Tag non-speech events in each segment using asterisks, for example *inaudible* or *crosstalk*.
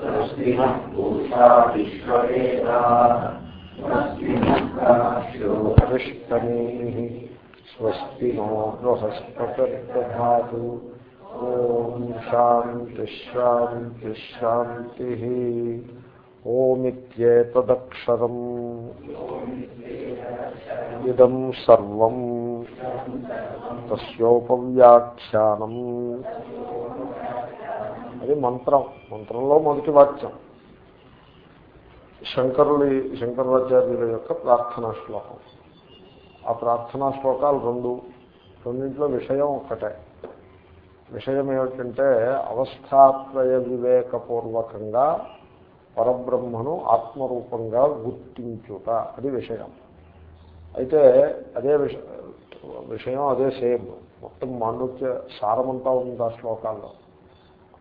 स्वस्तिनः पूषा विश्ववेदाः स्वस्तिनः काश्यो हविष्करेः स्वस्ति नो बृहस्पतिर्दधातु ॐ शान्तिश्शान्तिश्शान्तिः ओमित्येतदक्षरम् इदं सर्वं तस्योपव्याख्यानम् అది మంత్రం. మంత్రంలో మొదటి వాక్యం. శంకరుడి శంకరాచార్యుల యొక్క ప్రార్థనా శ్లోకం. ఆ ప్రార్థనా శ్లోకాలు రెండు. రెండింటిలో విషయం ఒక్కటే. విషయం ఏమిటంటే అవస్థాత్రయ వివేకపూర్వకంగా పరబ్రహ్మను ఆత్మరూపంగా గుర్తించుట. అది విషయం. అయితే అదే విష విషయం అదే సేమ్. మొత్తం మాండుక్య సారమంతా ఉంది ఆ శ్లోకాల్లో.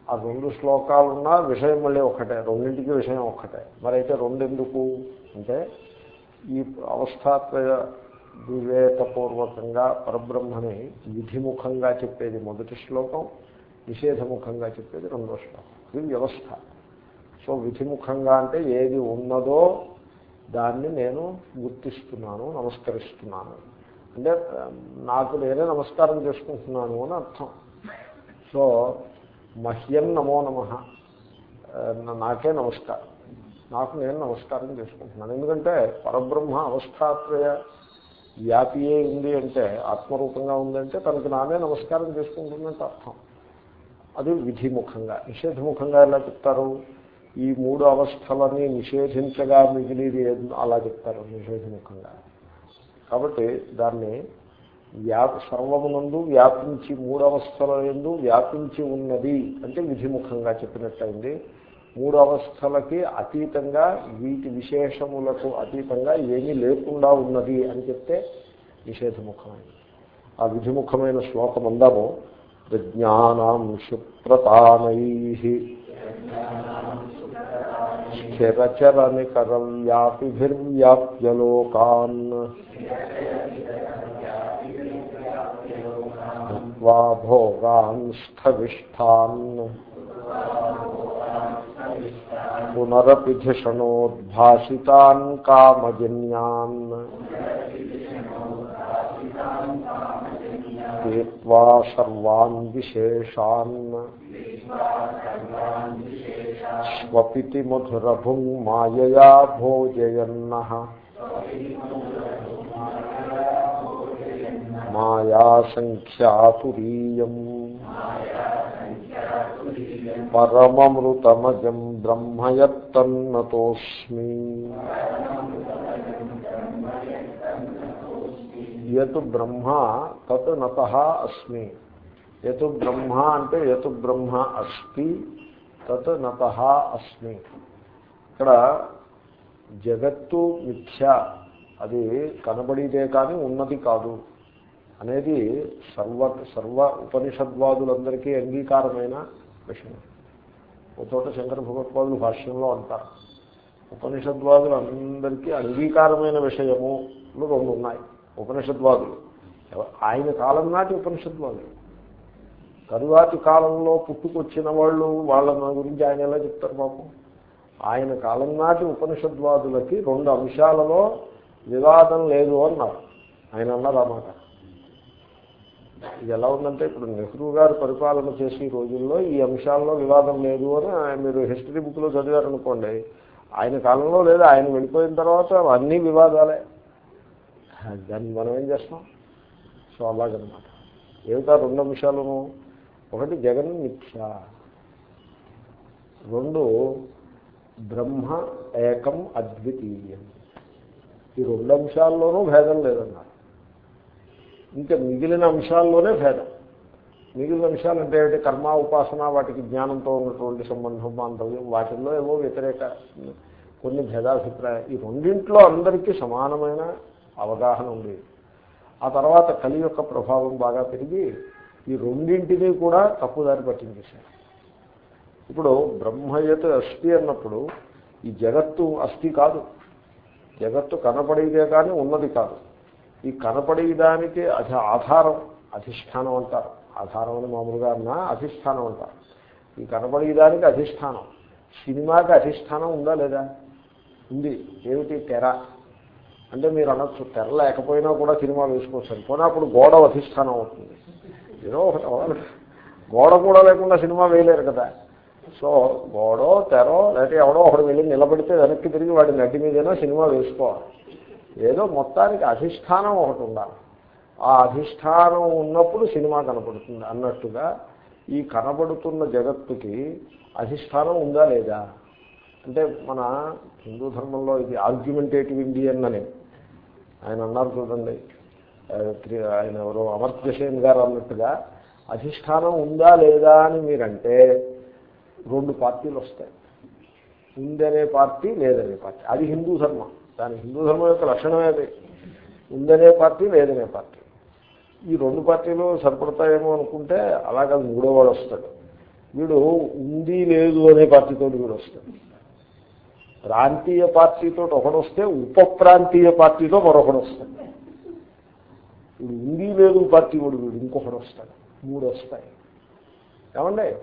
ఆ రెండు శ్లోకాలున్నా విషయం మళ్ళీ ఒక్కటే రెండింటికి విషయం ఒక్కటే. మరైతే రెండెందుకు? అంటే ఈ అవస్థాత్రయ వివేకపూర్వకంగా పరబ్రహ్మని విధిముఖంగా చెప్పేది మొదటి శ్లోకం నిషేధముఖంగా చెప్పేది రెండో శ్లోకం. ఇది వ్యవస్థ. సో విధిముఖంగా అంటే ఏది ఉన్నదో దాన్ని నేను గుర్తిస్తున్నాను నమస్కరిస్తున్నాను. అంటే నాకు నేనే నమస్కారం చేసుకుంటున్నాను అని అర్థం. సో మహ్యం నమో నమ. నాకే నమస్కారం. నాకు నేను నమస్కారం చేసుకుంటున్నాను. ఎందుకంటే పరబ్రహ్మ అవస్థాత్రయ వ్యాపియే ఉంది అంటే ఆత్మరూపంగా ఉందంటే తనకు నానే నమస్కారం చేసుకుంటుందంటే అర్థం. అది విధిముఖంగా. నిషేధముఖంగా ఎలా చెప్తారు? ఈ మూడు అవస్థలని నిషేధించగా మిగిలిది అలా చెప్తారు నిషేధముఖంగా. కాబట్టి దాన్ని వ్యాప సర్వమునందు వ్యాపించి మూడవస్థల ఎందు వ్యాపించి ఉన్నది అంటే విధిముఖంగా చెప్పినట్టయింది. మూడు అవస్థలకి అతీతంగా వీటి విశేషములకు అతీతంగా ఏమీ లేకుండా ఉన్నది అని చెప్తే నిషేధముఖమైంది. ఆ విధిముఖమైన శ్లోకం అందాము ప్రజ్ఞానం శుప్రతానై స్థిరచరనికర వ్యాపిభిర్వ్యాప్యలోకాన్ कृत्वा भोगान् स्थविष्ठान् पुनरपिधिषणोद्भाषितान् कामजन्यान्। त्यक्त्वा सर्वान् विशेषान्। మాయాసంఖ్యాతురీయం. పరమమృతమజం బ్రహ్మయత్తన్నతోస్మి. యత్ బ్రహ్మ తత్ నత అస్మి. యత్ బ్రహ్మ అంటే యత్ బ్రహ్మ అస్తి తత్ నత అస్మి. ఇక్కడ జగత్తు మిథ్య అది కనబడిదే కానీ ఉన్నది కాదు. అనేది సర్వ సర్వ ఉపనిషద్వాదులందరికీ అంగీకారమైన విషయం. ఒక చోట శంకర భగవత్పాదులు భాష్యంలో అంటారు. ఉపనిషద్వాదులందరికీ అంగీకారమైన విషయము రెండు ఉన్నాయి. ఉపనిషద్వాదులు. ఆయన కాలం నాటి ఉపనిషద్వాదులు. తరువాతి కాలంలో పుట్టుకొచ్చిన వాళ్ళు వాళ్ళ గురించి ఆయన ఎలా చెప్తారు పాపం ఆయన కాలం నాటి ఉపనిషద్వాదులకి రెండు అంశాలలో వివాదం లేదు అన్నారు. ఆయన అన్నారు అన్నమాట ఇది ఎలా ఉందంటే ఇప్పుడు నెహ్రూ గారు పరిపాలన చేసే రోజుల్లో ఈ అంశాల్లో వివాదం లేదు అని మీరు హిస్టరీ బుక్లో చదివారనుకోండి ఆయన కాలంలో లేదా ఆయన వెళ్ళిపోయిన తర్వాత అన్నీ వివాదాలే. దాన్ని మనం ఏం చేస్తాం? సో అలాగనమాట. ఏమిటా రెండు అంశాలను ఒకటి జగన్ మిథ్య. రెండు బ్రహ్మ ఏకం అద్వితీయం. ఈ రెండు అంశాల్లోనూ భేదం లేదన్నారు. ఇంకా మిగిలిన అంశాల్లోనే భేదం. మిగిలిన అంశాలు అంటే ఏమిటి? కర్మ ఉపాసన వాటికి జ్ఞానంతో ఉన్నటువంటి సంబంధం బాంధవ్యం వాటిల్లో ఏవో వ్యతిరేక కొన్ని భేదాభిప్రాయం. ఈ రెండింట్లో అందరికీ సమానమైన అవగాహన ఉంది. ఆ తర్వాత కలి యొక్క ప్రభావం బాగా పెరిగి ఈ రెండింటినీ కూడా తప్పుదారి పట్టించేశారు. ఇప్పుడు బ్రహ్మయత్ అస్థి అన్నప్పుడు ఈ జగత్తు అస్థి కాదు. జగత్తు కనపడేదే కానీ ఉన్నది కాదు. ఈ కనపడేదానికి అధి ఆధారం అధిష్టానం అంటారు. ఆధారం అని మామూలుగా అన్నా అధిష్టానం అంటారు. ఈ కనపడేదానికి అధిష్టానం. సినిమాకి అధిష్టానం ఉందా లేదా? ఉంది. ఏమిటి తెర? అంటే మీరు అనొచ్చు తెర లేకపోయినా కూడా సినిమా వేసుకోవచ్చు పోనీ అప్పుడు గోడ అధిష్టానం అవుతుంది. ఏదో ఒకటి గోడ కూడా లేకుండా సినిమా వేయలేరు కదా. సో గోడో తెరో లేకపోతే ఎవడో ఒకడు వెళ్ళి నిలబడితే వెనక్కి తిరిగి వాడి నడ్డి మీదైనా సినిమా వేసుకోవాలి. ఏదో మొత్తానికి అధిష్టానం ఒకటి ఉండాలి. ఆ అధిష్టానం ఉన్నప్పుడు సినిమా కనపడుతుంది అన్నట్టుగా ఈ కనబడుతున్న జగత్తుకి అధిష్టానం ఉందా లేదా? అంటే మన హిందూ ధర్మంలో ఇది ఆర్గ్యుమెంటేటివ్ ఇండియన్ అని. ఆయన అన్నారు చూడండి. ఆయన ఎవరో అమర్త్యసేన్ గారు అన్నట్టుగా అధిష్టానం ఉందా లేదా అని మీరంటే రెండు పార్టీలు వస్తాయి. ఉందనే పార్టీ లేదనే పార్టీ. అది హిందూ ధర్మం. దాని హిందూ ధర్మం యొక్క లక్షణమే అది ఉందనే పార్టీ లేదనే పార్టీ. ఈ రెండు పార్టీలు సరిపడతాయేమో అనుకుంటే అలాగే మూడో వాడు వస్తాడు. వీడు ఉంది లేదు అనే పార్టీతో వీడు వస్తాడు. ప్రాంతీయ పార్టీతో ఒకడు వస్తే ఉప ప్రాంతీయ పార్టీతో మరొకడు వస్తాడు. వీడు ఉంది లేదు పార్టీ కూడా వీడు ఇంకొకడు వస్తాడు. మూడు వస్తాయి. ఏమండి?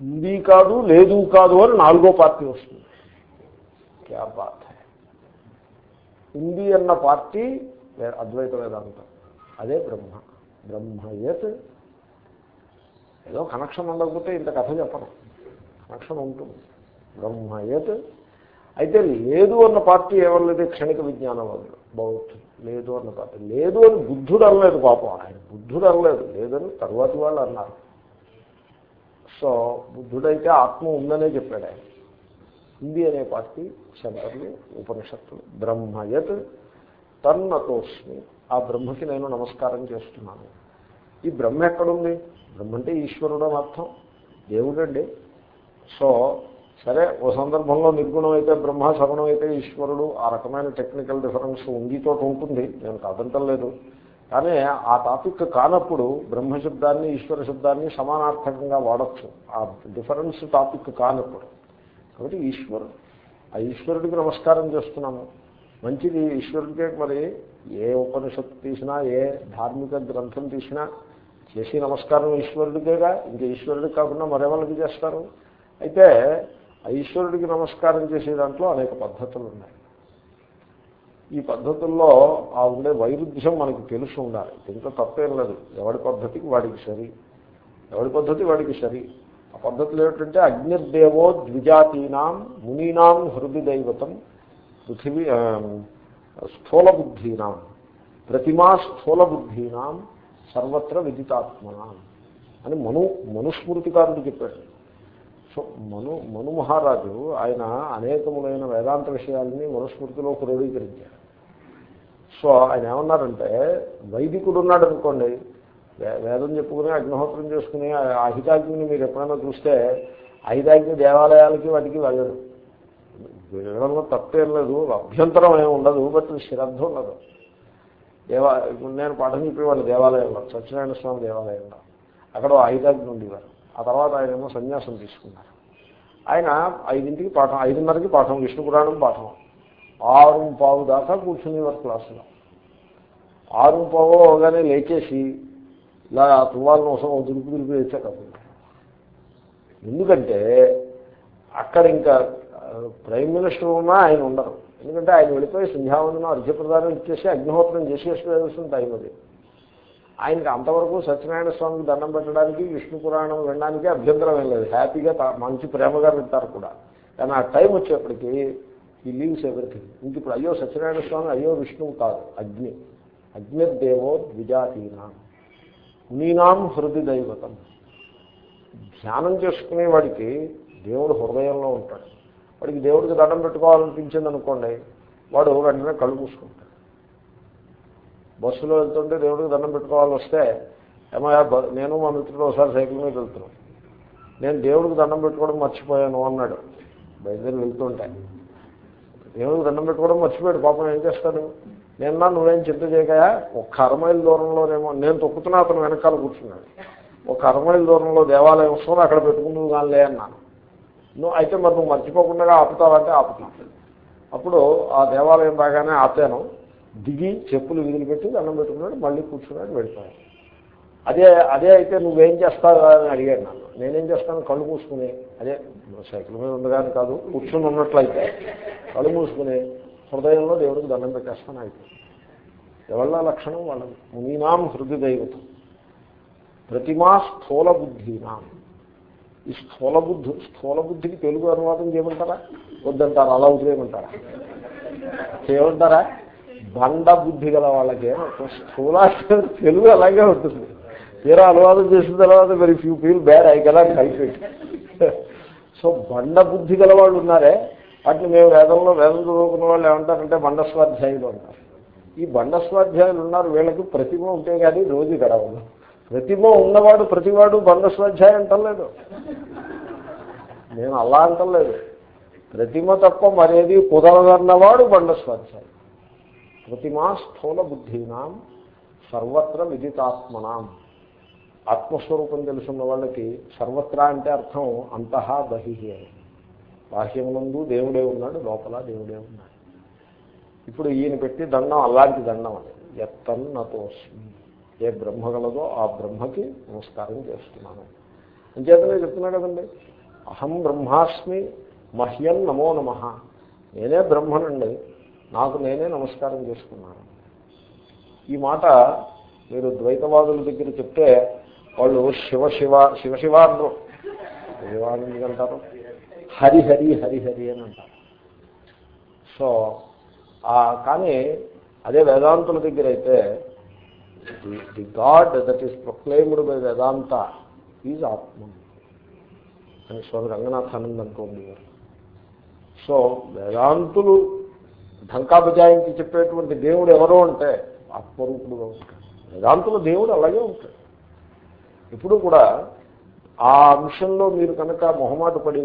ఉంది కాదు లేదు కాదు అని నాలుగో పార్టీ వస్తుంది. క్యా బాత్. ఉంది అన్న పార్టీ అద్వైత వేదాంతం అదే బ్రహ్మ. బ్రహ్మయత్ ఏదో కనెక్షన్ ఉండకపోతే ఇంత కథ చెప్పను కనెక్షన్ ఉంటుంది. బ్రహ్మయత్ అయితే లేదు అన్న పార్టీ ఏమన్నది క్షణిక విజ్ఞానవాదులు బౌద్ధ లేదు అన్న పార్టీ. లేదు అని బుద్ధుడు అనలేదు పాపం. ఆయన బుద్ధుడు అనలేదు. లేదని తరువాతి వాళ్ళు అన్నారు. సో బుద్ధుడైతే ఆత్మ ఉందనే చెప్పాడు ఆయన. హిందీ అనే పార్టీ శంకర్లు ఉపనిషత్తులు. బ్రహ్మయత్ తన్నతోష్మి. ఆ బ్రహ్మకి నేను నమస్కారం చేస్తున్నాను. ఈ బ్రహ్మ ఎక్కడుంది? బ్రహ్మ అంటే ఈశ్వరుడు అని అర్థం. దేవుడండి. సో సరే ఓ సందర్భంలో నిర్గుణం అయితే బ్రహ్మ సగుణం అయితే ఈశ్వరుడు. ఆ రకమైన టెక్నికల్ డిఫరెన్స్ ఉందితో ఉంటుంది. నేను కదంటలేదు కానీ ఆ టాపిక్ కానప్పుడు బ్రహ్మశబ్దాన్ని ఈశ్వర శబ్దాన్ని సమానార్థకంగా వాడచ్చు. ఆ డిఫరెన్స్ టాపిక్ కానప్పుడు. కాబట్టి ఈశ్వరుడు. ఆ ఈశ్వరుడికి నమస్కారం చేస్తున్నాము. మంచిది ఈశ్వరుడికే మరి ఏ ఉపనిషత్తు తీసినా ఏ ధార్మిక గ్రంథం తీసినా చేసి నమస్కారం ఈశ్వరుడికేగా ఇంకా ఈశ్వరుడికి కాకుండా మరెవరికి చేస్తారు? అయితే ఈశ్వరుడికి నమస్కారం చేసే దాంట్లో అనేక పద్ధతులు ఉన్నాయి. ఈ పద్ధతుల్లో ఆ ఉండే వైరుధ్యం మనకి తెలుసు ఉండాలి దీంట్లో తప్పేం లేదు. ఎవడి పద్ధతికి వాడికి సరి? ఎవడి పద్ధతి వాడికి సరి? ఆ పద్ధతులు ఏమిటంటే అగ్నిర్దేవో ద్విజాతీనాం మునీనాం హృది దైవతం పృథివీ స్థూల బుద్ధీనాం ప్రతిమా స్థూల బుద్ధీనాం సర్వత్ర విదితాత్మనాం అని మను మనుస్మృతికారుడు చెప్పాడు. సో మను మను మహారాజు ఆయన అనేకములైన వేదాంత విషయాలని మనుస్మృతిలో క్రోడీకరించాడు సో ఆయన ఏమన్నారంటే వైదికుడు ఉన్నాడు అనుకోండి వేదం చెప్పుకుని అగ్నిహోత్రం చేసుకుని ఆ మీరు ఎప్పుడైనా చూస్తే అహితాగ్ని దేవాలయాలకి వాటికి వెళ్ళదు వెళ్ళడంలో తప్పేం లేదు అభ్యంతరం ఏమి ఉండదు బట్ శ్రద్ధ ఉండదు. దేవా నేను పాఠం చెప్పేవాళ్ళు దేవాలయంలో సత్యనారాయణ స్వామి దేవాలయంలో. అక్కడ ఐదాగ్ని ఉండేవారు. ఆ తర్వాత ఆయన ఏమో సన్యాసం తీసుకున్నారు. ఆయన ఐదింటికి పాఠం ఐదున్నరకి పాఠం విష్ణు పురాణం పాఠం. ఆరు పావు దాకా కూర్చునేవారు క్లాసులో. ఆరు పావు అవగానే లేచేసి ఇలా తువ్వాలను కోసం దులుపు దులుపు వేసే కాకుండా ఎందుకంటే అక్కడ ఇంకా ప్రైమ్ మినిస్టర్ ఉన్నా ఆయన ఉండరు. ఎందుకంటే ఆయన వెళ్ళిపోయి సంధ్యావందనం అర్ఘ్యప్రదానం ఇచ్చేసి అగ్నిహోత్రం చేసేసుకోవాల్సిన టైం అది. ఆయనకి అంతవరకు సత్యనారాయణ స్వామికి దండం పెట్టడానికి విష్ణు పురాణం వినడానికి అభ్యంతరం ఏం లేదు. హ్యాపీగా మంచి ప్రేమగా వింటారు కూడా. కానీ ఆ టైం వచ్చేప్పటికి ఈ లీవ్స్ ఎవరికి ఇంక ఇప్పుడు అయ్యో సత్యనారాయణ స్వామి అయ్యో విష్ణువు కాదు అగ్ని. అగ్నిర్దేవో ద్విజాతీనా. మునీనాం హృది దైవతం. ధ్యానం చేసుకునే వాడికి దేవుడు హృదయంలో ఉంటాడు. వాడికి దేవుడికి దండం పెట్టుకోవాలనిపించింది అనుకోండి వాడు వెంటనే కళ్ళు మూసుకుంటాడు. బస్సులో వెళ్తుంటే దేవుడికి దండం పెట్టుకోవాలని వస్తే ఏమయ్యా బ- నేను మా మిత్రుడు ఒకసారి సైకిల్ మీద వెళ్తున్నాం. నేను దేవుడికి దండం పెట్టుకోవడం మర్చిపోయాను అన్నాడు. బయలుదేరి వెళ్తుంటే. దేవుడికి దండం పెట్టుకోవడం మర్చిపోయాడు. పాపం ఏం చేస్తాడు? నిన్న నువ్వేం చింత చేయగా ఒక అరమైల దూరంలోనేమో నేను తొక్కుతున్నా అతను వెనకాల కూర్చున్నాడు. ఒక అరమైల దూరంలో దేవాలయం వస్తుంది అక్కడ పెట్టుకుందుకు కానీ అన్నాను. నువ్వు అయితే మరి నువ్వు మర్చిపోకుండా ఆపుతావంటే ఆపుతాను అప్పుడు ఆ దేవాలయం రాగానే ఆపాను. దిగి చెప్పులు విదిలిపెట్టి దండం పెట్టుకున్నాడు మళ్ళీ కూర్చున్నాడు వెళ్ళిపోయాడు. అదే అదే అయితే నువ్వేం చేస్తావు అని అడిగాడు నన్ను. నేనేం చేస్తాను? కళ్ళు మూసుకుని. అదే సైకిల్ మీద ఉండగానే కాదు కూర్చుని ఉన్నట్లయితే కళ్ళు మూసుకుని. హృదయంలో దేవుడికి దండం పెట్టేస్తాను అయిపోయింది ఎవళ్ళ లక్షణం వాళ్ళది? మునీనాం హృదయ దైవతం ప్రతిమా స్థూల బుద్ధినాం ఈ స్థూల బుద్ధి స్థూల బుద్ధికి తెలుగు అనువాదం చేయమంటారా? వద్దంటారా? అలా వదిలేయమంటారా? చేయమంటారా? బండ బుద్ధి గల వాళ్ళకే స్థూల తెలుగు అలాగే ఉంటుంది. తీరా అనువాదం చేసిన తర్వాత very few feel bad I కదా సో బండ బుద్ధి గల వాళ్ళు ఉన్నారే వాటిని మేము వేదంలో వేదం చదువుకున్న వాళ్ళు ఏమంటారంటే బండస్వాధ్యాయులు అంటారు. ఈ బండస్వాధ్యాయులు ఉన్నారు వీళ్ళకి ప్రతిమ ఉంటే కానీ రోజు గడవదు. ప్రతిమ ఉన్నవాడు ప్రతివాడు బండస్వాధ్యాయం అంటలేదు. నేను అలా అంటలేదు. ప్రతిమ తప్ప మరేది కుదరదన్నవాడు బండస్వాధ్యాయం ప్రతిమా స్థూల బుద్ధినాం సర్వత్ర విదితాత్మనాం. ఆత్మస్వరూపం తెలుసున్న వాళ్ళకి సర్వత్రా అంటే అర్థం అంతహా బహి అని. బాహ్యమునందు దేవుడే ఉన్నాడు లోపల దేవుడే ఉన్నాడు. ఇప్పుడు ఈయన పెట్టి దండం అలాంటి దండం అది. ఎత్తన్నతోస్మి ఏ బ్రహ్మ గలదో ఆ బ్రహ్మకి నమస్కారం చేస్తున్నాను. అంచేతనే చెప్తున్నా కదండి అహం బ్రహ్మాస్మి మహ్యం నమో నమ. నేనే బ్రహ్మనండి నాకు నేనే నమస్కారం చేసుకున్నాను. ఈ మాట మీరు ద్వైతవాదుల దగ్గర చెప్తే వాళ్ళు శివ శివ శివ శివ శివానంది అంటారు హరిహరి హరిహరి అని అంటారు. సో కానీ అదే వేదాంతుల దగ్గర అయితే the god that is proclaimed by Vedanta is atma. అని స్వామి రంగనాథ్ ఆనంద్ అనుకోండి సో వేదాంతులు ఢంకా బజాయించి చెప్పేటువంటి దేవుడు ఎవరో అంటే ఆత్మరూపుడుగా ఉంటాడు వేదాంతుల దేవుడు అలాగే ఉంటాడు. ఇప్పుడు కూడా ఆ అంశంలో మీరు కనుక మొహమాట పడి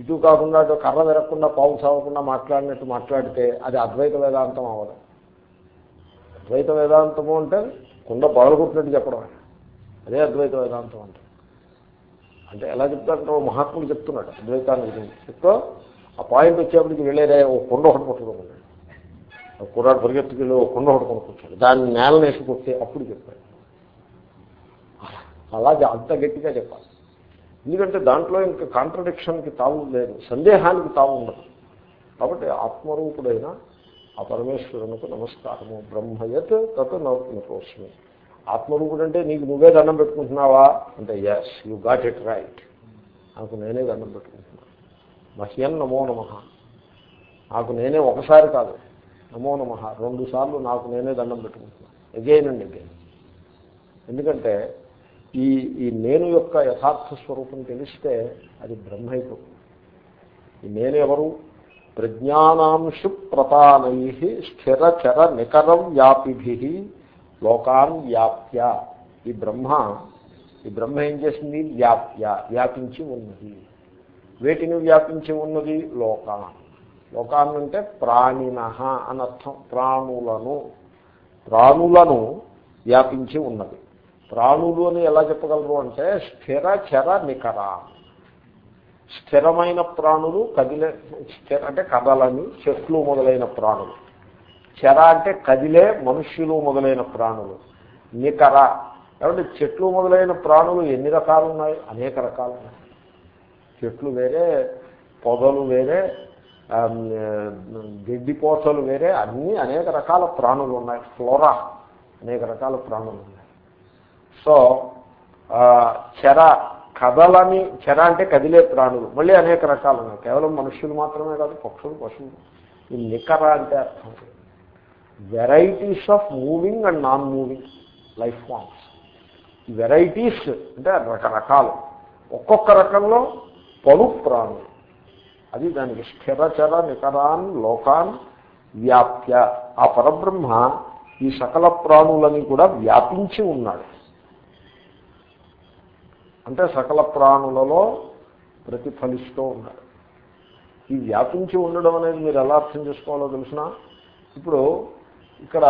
ఇటు కాకుండా అటు కర్ర విరగకుండా పావు సాగకుండా మాట్లాడినట్టు మాట్లాడితే అది అద్వైత వేదాంతం అవ్వదు. అద్వైత వేదాంతము అంటే కుండ పగలగొట్టినట్టు చెప్పడం. అదే అద్వైత వేదాంతం అంటే. అంటే ఎలా చెప్తారంటే ఓ మహాత్ముడు చెప్తున్నాడు అద్వైతాన్ని గురించి చెప్తూ ఆ పాయింట్ వచ్చేప్పటికి వెళ్ళేదే ఓ కుండ ఒకటి పట్టుకోమన్నాడు కుర్రాడు పరిగెత్తుకెళ్ళి ఓ కుండ ఒకటి కొనుక్కొచ్చాడు. దాన్ని నేలను వేసి అప్పుడు చెప్పాడు. అలా అంత గట్టిగా చెప్పాలి. ఎందుకంటే దాంట్లో ఇంకా కాంట్రడిక్షన్కి తావు లేదు సందేహానికి తావు ఉండదు. కాబట్టి ఆత్మరూపుడైన ఆ పరమేశ్వరునికి నమస్కారము. బ్రహ్మయత్ తత్ నోస్మి ఆత్మరూపుడు అంటే నీకు నువ్వే దండం పెట్టుకుంటున్నావా? అంటే yes you got it right నాకు నేనే దండం పెట్టుకుంటున్నాను మహ్యం నమో నమ. నాకు నేనే ఒకసారి కాదు నమో నమ. రెండు సార్లు నాకు నేనే దండం పెట్టుకుంటున్నాను ఎగైన్ అండ్ ఎగైన్ ఎందుకంటే ఈ ఈ నేను యొక్క యథార్థ స్వరూపం తెలిస్తే అది బ్రహ్మైపోతుంది ఈ నేను ఎవరు? ప్రజ్ఞానాంశు ప్రతానై స్థిరచర నికరం వ్యాపిభి లోకాన్ వ్యాప్య ఈ బ్రహ్మ ఈ బ్రహ్మ ఏం చేసింది? వ్యాప్య వ్యాపించి ఉన్నది. వేటిని వ్యాపించి ఉన్నది? లోకాన్. లోకాన్ అంటే ప్రాణిన అనర్థం ప్రాణులను ప్రాణులను వ్యాపించి ఉన్నది. ప్రాణులు అని ఎలా చెప్పగలరు అంటే స్థిర చర నికర. స్థిరమైన ప్రాణులు కదిలే స్థిర అంటే కదలని చెట్లు మొదలైన ప్రాణులు. చెర అంటే కదిలే మనుష్యులు మొదలైన ప్రాణులు. నికర. కాబట్టి చెట్లు మొదలైన ప్రాణులు ఎన్ని రకాలు ఉన్నాయి అనేక రకాలు ఉన్నాయి చెట్లు వేరే పొదలు వేరే గడ్డిపోతలు వేరే అన్నీ అనేక రకాల ప్రాణులు ఉన్నాయి. ఫ్లోరా అనేక రకాల ప్రాణులు ఉన్నాయి. సో చెర కదలని చెర అంటే కదిలే ప్రాణులు. మళ్ళీ అనేక రకాలు ఉన్నాయి. కేవలం మనుషులు మాత్రమే కాదు పక్షులు పశువులు. ఈ నికర అంటే అర్థం. Varieties of moving and non moving life forms varieties అంటే రకరకాలు. ఒక్కొక్క రకంలో పలు ప్రాణులు. అది దానికి స్థిరచర నికరాన్ లోకాన్ వ్యాప్య. ఆ పరబ్రహ్మ ఈ సకల ప్రాణులని కూడా వ్యాపించి ఉన్నాడు. అంటే సకల ప్రాణులలో ప్రతిఫలిస్తూ ఉన్నాడు ఈ వ్యాపించి ఉండడం అనేది మీరు ఎలా అర్థం చేసుకోవాలో తెలిసిన? ఇప్పుడు ఇక్కడ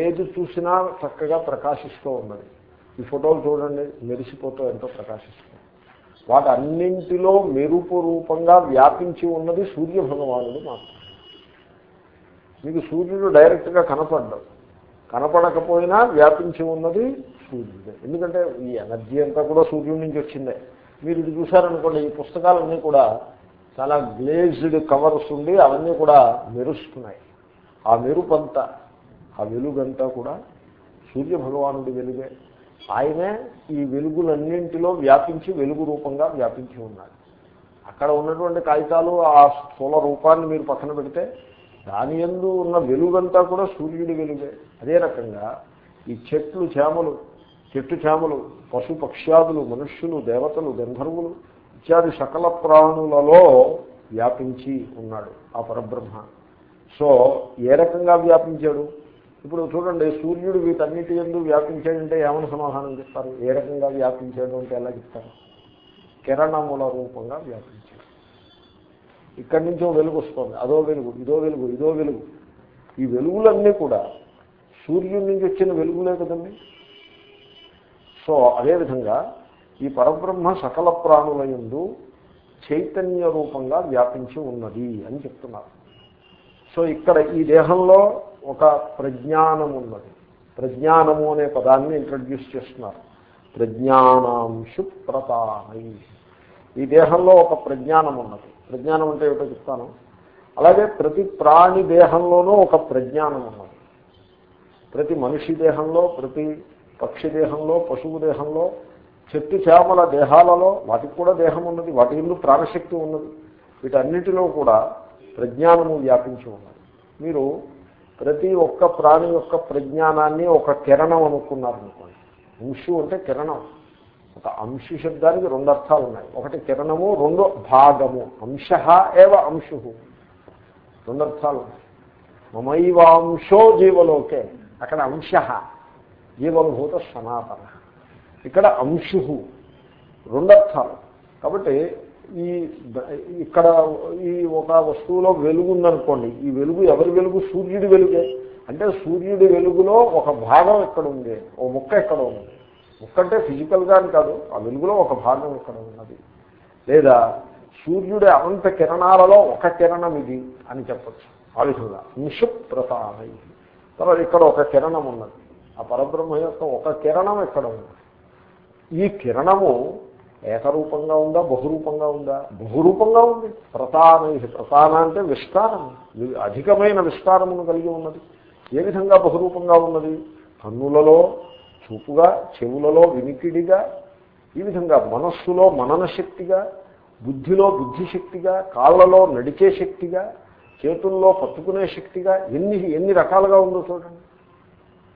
ఏది చూసినా చక్కగా ప్రకాశిస్తూ ఉన్నది. ఈ ఫోటోలు చూడండి మెరిసిపోతూ ఎంతో ప్రకాశిస్తుంది. వాటి అన్నింటిలో మెరుపు రూపంగా వ్యాపించి ఉన్నది సూర్యభగవానుడు మాత్రం మీకు సూర్యుడు డైరెక్ట్గా కనపడ్డాడు. కనపడకపోయినా వ్యాపించి ఉన్నది సూర్యుడే. ఎందుకంటే ఈ ఎనర్జీ అంతా కూడా సూర్యుడి నుంచి వచ్చిందే. మీరు ఇది చూసారనుకోండి ఈ పుస్తకాలన్నీ కూడా చాలా గ్లేజ్డ్ కవర్స్ ఉండి అవన్నీ కూడా మెరుస్తున్నాయి. ఆ మెరుపంతా ఆ వెలుగంతా కూడా సూర్య భగవానుడి వెలుగే. ఆయనే ఈ వెలుగులన్నింటిలో వ్యాపించి వెలుగు రూపంగా వ్యాపించి ఉన్నాడు. అక్కడ ఉన్నటువంటి కాగితాలు ఆ స్థూల రూపాన్ని మీరు పక్కన పెడితే దాని ఎందు ఉన్న వెలుగంతా కూడా సూర్యుడి వెలుగే. అదే రకంగా ఈ చెట్లు చేమలు చెట్టు చేమలు పశు పక్ష్యాదులు మనుష్యులు దేవతలు గంధర్వులు ఇత్యాది సకల ప్రాణులలో వ్యాపించి ఉన్నాడు ఆ పరబ్రహ్మ. సో ఏ రకంగా వ్యాపించాడు? ఇప్పుడు చూడండి సూర్యుడు వీటన్నిటి ఎందు వ్యాపించాడంటే ఏమైనా సమాధానం చెప్తారు? ఏ రకంగా వ్యాపించాడు అంటే ఎలా చెప్తారు? కిరణముల రూపంగా వ్యాపించాడు. ఇక్కడి నుంచో వెలుగు వస్తుంది. అదో వెలుగు ఇదో వెలుగు ఇదో వెలుగు. ఈ వెలుగులన్నీ కూడా సూర్యుడి నుంచి వచ్చిన వెలుగులే కదండి. సో అదేవిధంగా ఈ పరబ్రహ్మ సకల ప్రాణుల యందు చైతన్య రూపంగా వ్యాపించి ఉన్నది అని చెప్తున్నారు. సో ఇక్కడ ఈ దేహంలో ఒక ప్రజ్ఞానం ఉన్నది. ప్రజ్ఞానము అనే పదాన్ని ఇంట్రడ్యూస్ చేస్తున్నారు. ప్రజ్ఞానాంశు ప్రతానై. ఈ దేహంలో ఒక ప్రజ్ఞానం ఉన్నది. ప్రజ్ఞానం అంటే ఏమిటో చెప్తాను. అలాగే ప్రతి ప్రాణి దేహంలోనూ ఒక ప్రజ్ఞానం ఉన్నది. ప్రతి మనిషి దేహంలో ప్రతి పక్షి దేహంలో పశువు దేహంలో చెట్టు చేమల దేహాలలో వాటికి కూడా దేహం ఉన్నది. వాటి ఎందు ప్రాణశక్తి ఉన్నది. వీటన్నిటిలో కూడా ప్రజ్ఞానము వ్యాపించి ఉన్నది. మీరు ప్రతి ఒక్క ప్రాణి యొక్క ప్రజ్ఞానాన్ని ఒక కిరణం అనుకున్నారనుకోండి. అంశు అంటే కిరణం. ఒక అంశు శబ్దానికి రెండు అర్థాలు ఉన్నాయి. ఒకటి కిరణము రెండు భాగము. అంశ ఏవ అంశు. రెండు అర్థాలు ఉన్నాయి. మమైవాంశో జీవలోకే. అక్కడ అంశ జీవభూత సనాతన. ఇక్కడ అంశు రెండర్థాలు కాబట్టి ఈ ఇక్కడ ఈ ఒక వస్తువులో వెలుగు ఉందనుకోండి ఈ వెలుగు ఎవరి వెలుగు? సూర్యుడి వెలుగే. అంటే సూర్యుడి వెలుగులో ఒక భాగం ఇక్కడ ఉంది? ఓ ముక్క ఇక్కడ ఉంది? ముక్క ఫిజికల్గా అని కాదు ఆ వెలుగులో ఒక భాగం ఇక్కడ ఉన్నది. లేదా సూర్యుడి అనంత కిరణాలలో ఒక కిరణం ఇది అని చెప్పచ్చు. ఆ విధంగా నిషుప్రతానై తర్వాత ఇక్కడ ఒక కిరణం ఉన్నది. ఆ పరబ్రహ్మ యొక్క ఒక కిరణం ఇక్కడ ఉన్నది. ఈ కిరణము ఏకరూపంగా ఉందా బహురూపంగా ఉందా? బహురూపంగా ఉంది. ప్రతాన ప్రతాన అంటే విస్తారం. అధికమైన విస్తారమును కలిగి ఉన్నది. ఏ విధంగా బహురూపంగా ఉన్నది? కన్నులలో చూపుగా చెవులలో వినికిడిగా ఈ విధంగా మనస్సులో మనన శక్తిగా బుద్ధిలో బుద్ధిశక్తిగా కాళ్ళలో నడిచే శక్తిగా చేతుల్లో పట్టుకునే శక్తిగా ఎన్ని ఎన్ని రకాలుగా ఉందో చూడండి.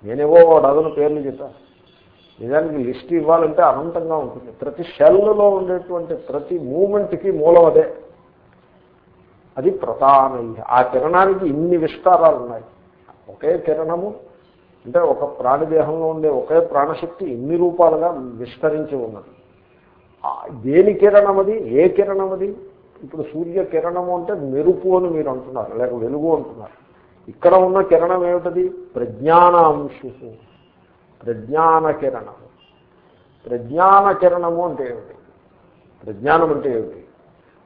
నేనేవో డజను పేర్లు చెప్పాను నిజానికి లిస్ట్ ఇవ్వాలంటే అనంతంగా ఉంటుంది. ప్రతి షెల్లో ఉండేటువంటి ప్రతి మూమెంట్కి మూలం అదే. అది ప్రధాన ఆ కిరణానికి ఇన్ని విస్తారాలు ఉన్నాయి ఒకే కిరణము అంటే ఒక ప్రాణిదేహంలో ఉండే ఒకే ప్రాణశక్తి ఇన్ని రూపాలుగా విస్తరించి ఉన్నది. దేని కిరణమది ఏ కిరణమది ఇప్పుడు సూర్య కిరణము అంటే మెరుపు అని మీరు అంటున్నారు లేక వెలుగు అంటున్నారు. ఇక్కడ ఉన్న కిరణం ఏమిటది? ప్రజ్ఞానాంశు ప్రజ్ఞాన కిరణము ప్రజ్ఞాన కిరణము అంటే ఏమిటి? ప్రజ్ఞానం అంటే ఏమిటి?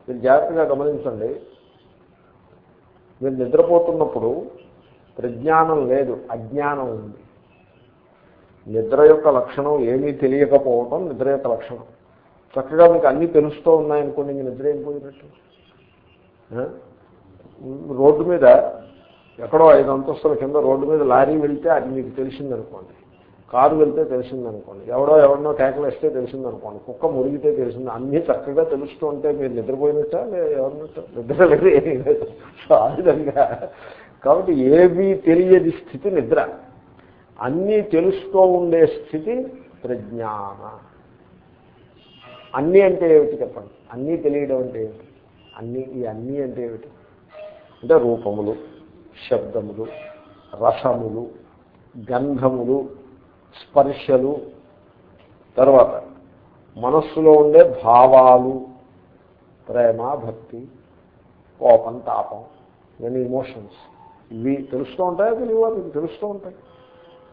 మీరు జాగ్రత్తగా గమనించండి. మీరు నిద్రపోతున్నప్పుడు ప్రజ్ఞానం లేదు అజ్ఞానం ఉంది. నిద్ర యొక్క లక్షణం ఏమీ తెలియకపోవటం నిద్ర యొక్క లక్షణం. చక్కగా మీకు అన్నీ తెలుస్తూ ఉన్నాయనుకోండి ఇంక నిద్ర ఏం పోయినట్టు రోడ్డు మీద ఎక్కడో ఐదు అంతస్తుల కింద రోడ్డు మీద లారీ వెళ్తే అది మీకు తెలిసిందనుకోండి. కారు వెళ్తే తెలిసిందనుకోండి. ఎవడో ఎవరినో కేకలు వేస్తే తెలిసిందనుకోండి. కుక్క మురిగితే తెలిసింది. అన్నీ చక్కగా తెలుస్తూ ఉంటే మీరు నిద్రపోయినట్ట? ఎవరినట్ట? నిద్ర లేదు ఏమీ లేదు. సో ఆ విధంగా కాబట్టి ఏవి తెలియని స్థితి నిద్ర. అన్నీ తెలుస్తూ ఉండే స్థితి ప్రజ్ఞాన. అన్నీ అంటే ఏమిటి చెప్పండి? అన్నీ తెలియడం అంటే ఏమిటి? అన్నీ ఈ అన్నీ అంటే ఏమిటి? అంటే రూపములు శబ్దములు రసములు గంధములు స్పర్శలు. తర్వాత మనస్సులో ఉండే భావాలు ప్రేమ భక్తి కోపం తాపం ఇవన్నీ ఇమోషన్స్ ఇవి తెలుస్తూ ఉంటాయి తెలియవా మీకు తెలుస్తూ ఉంటాయి.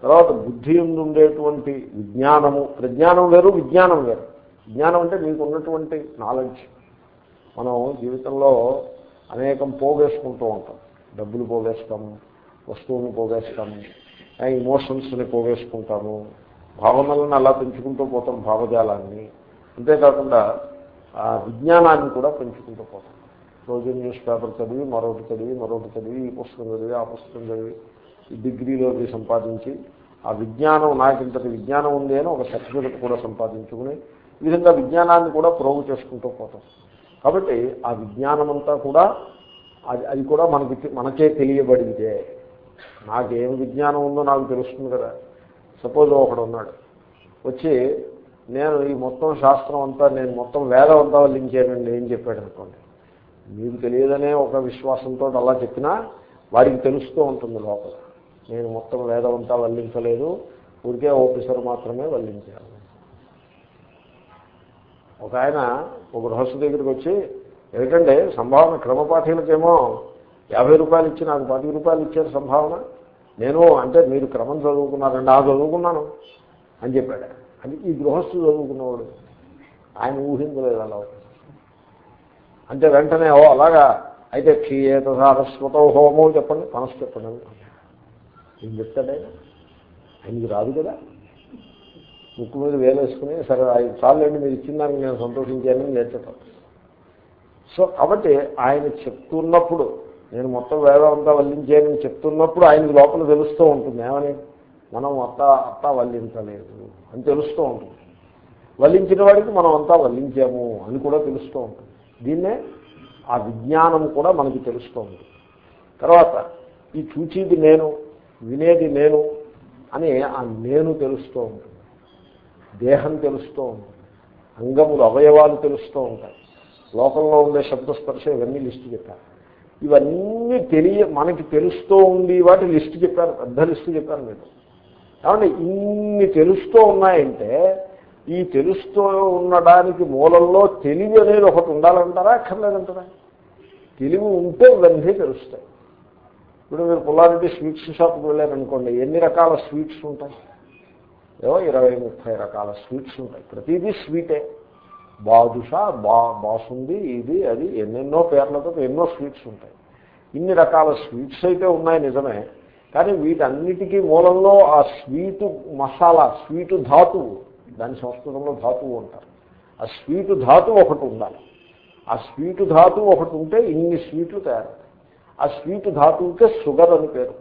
తర్వాత బుద్ధి ఉండేటువంటి విజ్ఞానము ప్రజ్ఞానం వేరు విజ్ఞానం వేరు. విజ్ఞానం అంటే మీకు ఉన్నటువంటి నాలెడ్జ్ మనం జీవితంలో అనేకం పోగేసుకుంటూ ఉంటాం. డబ్బులు పోగేస్తాము వస్తువుని పోగేస్తాము ఇమోషన్స్ని పోగేసుకుంటాము భావనలను అలా పెంచుకుంటూ పోతాం భావజాలాన్ని. అంతేకాకుండా ఆ విజ్ఞానాన్ని కూడా పెంచుకుంటూ పోతాం. రోజు న్యూస్ పేపర్ చదివి మరొకటి చదివి మరొకటి చదివి ఈ పుస్తకం చదివి ఆ పుస్తకం చదివి ఈ డిగ్రీలో సంపాదించి ఆ విజ్ఞానం నాకు ఇంతటి విజ్ఞానం ఉంది అని ఒక సర్టిఫికెట్ కూడా సంపాదించుకుని ఈ విధంగా విజ్ఞానాన్ని కూడా ప్రోగు చేసుకుంటూ పోతాం. కాబట్టి ఆ విజ్ఞానం అంతా కూడా అది అది కూడా మనకి మనకే తెలియబడితే నాకేం విజ్ఞానం ఉందో నాకు తెలుస్తుంది కదా. సపోజ్ ఒకడు ఉన్నాడు. వచ్చి నేను ఈ మొత్తం శాస్త్రం అంతా నేను మొత్తం వేదం అంతా వల్లించానండి ఏం చెప్పాడు అనుకోండి మీకు తెలియదనే ఒక విశ్వాసంతో అలా చెప్పినా వారికి తెలుస్తూ ఉంటుంది లోపల. నేను మొత్తం వేదం అంతా వల్లించలేదు. ఊరికే ఆఫీసర్ మాత్రమే వల్లించాను ఒక ఆయన ఒక గృహస్థు దగ్గరికి వచ్చి ఏమిటంటే సంభావన క్రమపాఠీలకేమో యాభై రూపాయలు ఇచ్చి నాకు పది రూపాయలు ఇచ్చారు సంభావన. నేను అంటే మీరు క్రమం చదువుకున్నారండి ఆ చదువుకున్నాను అని చెప్పాడు. అది ఈ గృహస్థు చదువుకున్నవాడు. ఆయన ఊహించలేదు అలా అంటే వెంటనే ఓ అలాగా. అయితే క్షీయేత సారస్వతో హోమో చెప్పండి. మనసు చెప్పండి. ఏం చెప్తాడైనా ఆయనకి రాదు కదా. ముక్కు మీద వేలేసుకుని సరే ఆయన చాలండి మీరు ఇచ్చిన దానికి నేను సంతోషించానని నేర్చటం సో కాబట్టి ఆయన చెప్తున్నప్పుడు నేను మొత్తం వేదం అంతా వల్లించానని చెప్తున్నప్పుడు ఆయనకి లోపల తెలుస్తూ ఉంటుంది. ఏమని? మనం అత్త అత్త వల్లించలేదు అని తెలుస్తూ ఉంటుంది. వల్లించిన వాడికి మనం అంతా వల్లించాము అని కూడా తెలుస్తూ ఉంటుంది. దీన్నే ఆ విజ్ఞానం కూడా మనకి తెలుస్తూ ఉంటుంది తర్వాత ఈ చూచేది నేను వినేది నేను అని ఆ నేను తెలుస్తూ ఉంటుంది. దేహం తెలుస్తూ ఉంటుంది. అంగములు అవయవాలు తెలుస్తూ ఉంటాయి. లోకంలో ఉండే శబ్దస్పర్శ ఇవన్నీ లిస్టు చెప్పారు. ఇవన్నీ తెలియ మనకి తెలుస్తూ ఉంది వాటి లిస్టు చెప్పారు పెద్ద లిస్టు చెప్పారు మీరు. కాబట్టి ఇన్ని తెలుస్తూ ఉన్నాయంటే ఈ తెలుస్తూ ఉండడానికి మూలంలో తెలివి అనేది ఒకటి ఉండాలంటారా? అక్కర్లేదంటారా? తెలివి ఉంటే ఇవన్నీ తెలుస్తాయి. ఇప్పుడు మీరు పుల్లారెడ్డి స్వీట్స్ షాప్కి వెళ్ళారనుకోండి ఎన్ని రకాల స్వీట్స్ ఉంటాయి? ఏవో ఇరవై ముప్పై రకాల స్వీట్స్ ఉంటాయి. ప్రతిదీ స్వీటే. బాదుషా బా బాసుంది ఇది అది ఎన్నెన్నో పేర్లతో ఎన్నో స్వీట్స్ ఉంటాయి. ఇన్ని రకాల స్వీట్స్ అయితే ఉన్నాయి నిజమే కానీ వీటన్నిటికీ మూలంలో ఆ స్వీటు మసాలా స్వీటు ధాతువు దాని సంస్కృతంలో ధాతువు అంటారు. ఆ స్వీటు ధాతువు ఒకటి ఉండాలి. ఆ స్వీటు ధాతువు ఒకటి ఉంటే ఇన్ని స్వీట్లు తయారవుతాయి. ఆ స్వీటు ధాతువుకే షుగర్ అని పేరు.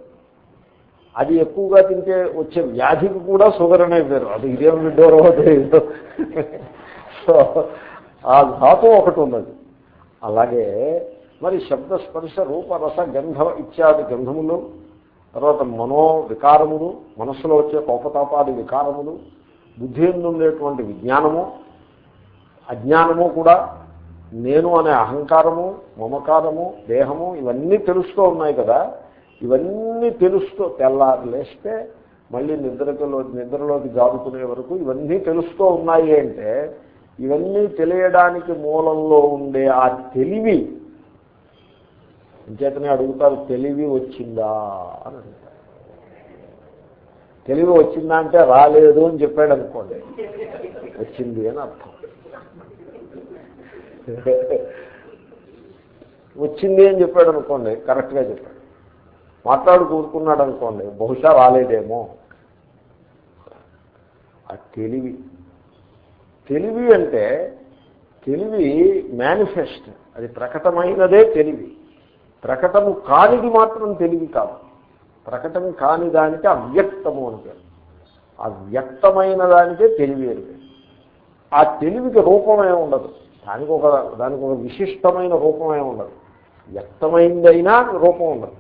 అది ఎక్కువగా తింటే వచ్చే వ్యాధికి కూడా షుగర్ అనే పేరు. అది ఇదేం విడ్డోరో సో ఆ ధాతువు ఒకటి ఉన్నది. అలాగే మరి శబ్ద స్పర్శ రూప రస గంధ ఇత్యాది గంధములు తర్వాత మనో వికారములు మనస్సులో వచ్చే కోపతాపాది వికారములు బుద్ధి ఉండేటువంటి విజ్ఞానము అజ్ఞానము కూడా నేను అనే అహంకారము మమకారము దేహము ఇవన్నీ తెలుస్తూ ఉన్నాయి కదా. ఇవన్నీ తెలుస్తూ తెల్లారు లేస్తే మళ్ళీ నిద్రలో నిద్రలోకి జారుకునే వరకు ఇవన్నీ తెలుస్తూ ఉన్నాయి అంటే ఇవన్నీ తెలియడానికి మూలంలో ఉండే ఆ తెలివి ఇంచేతనే అడుగుతారు తెలివి వచ్చిందా అని అడుగుతారు. తెలివి వచ్చిందా అంటే రాలేదు అని చెప్పాడు అనుకోండి. వచ్చింది అని అర్థం. వచ్చింది అని చెప్పాడు అనుకోండి కరెక్ట్గా చెప్పాడు. మాట్లాడు కూరుకున్నాడు అనుకోండి బహుశా రాలేదేమో. ఆ తెలివి. తెలివి అంటే తెలివి మేనిఫెస్ట్ అది ప్రకటమైనదే తెలివి. ప్రకటము కానిది మాత్రం తెలివి కాదు. ప్రకటన కాని దానికి అవ్యక్తము అని పేరు. అవ్యక్తమైన దానికే తెలివి అని పేరు. ఆ తెలివికి రూపమే ఉండదు. దానికి ఒక దానికి ఒక విశిష్టమైన రూపమే ఉండదు. వ్యక్తమైందైనా రూపం ఉండదు.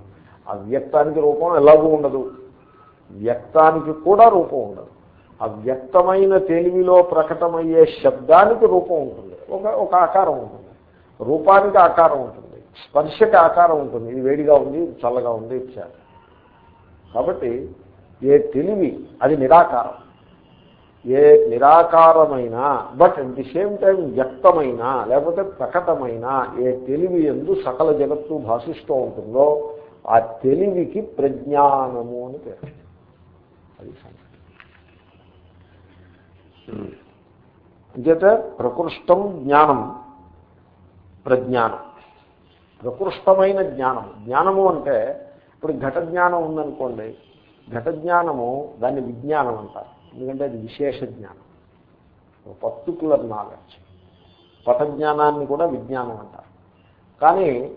అవ్యక్తానికి రూపం ఎలాగూ ఉండదు. వ్యక్తానికి కూడా రూపం ఉండదు. అవ్యక్తమైన తెలివిలో ప్రకటమయ్యే శబ్దానికి రూపం ఉంటుంది. ఒక ఒక ఆకారం ఉంటుంది. రూపానికి ఆకారం ఉంటుంది. స్పర్శకి ఆకారం ఉంటుంది. ఇది వేడిగా ఉంది చల్లగా ఉంది ఇచ్చారు. కాబట్టి ఏ తెలివి అది నిరాకారం. ఏ నిరాకారమైన but at the same time వ్యక్తమైన లేకపోతే ప్రకటమైన ఏ తెలివి ఎందు సకల జగత్తు భాషిస్తూ ఉంటుందో ఆ తెలివికి ప్రజ్ఞానము అని పేరు అది అంచేతే ప్రకృష్టం జ్ఞానం ప్రజ్ఞానం. ప్రకృష్టమైన జ్ఞానం. జ్ఞానము అంటే ఇప్పుడు ఘట జ్ఞానం ఉందనుకోండి ఘట జ్ఞానము దాన్ని విజ్ఞానం అంటారు. ఎందుకంటే అది విశేష జ్ఞానం. Particular knowledge. పట జ్ఞానాన్ని కూడా విజ్ఞానం అంటారు. కానీ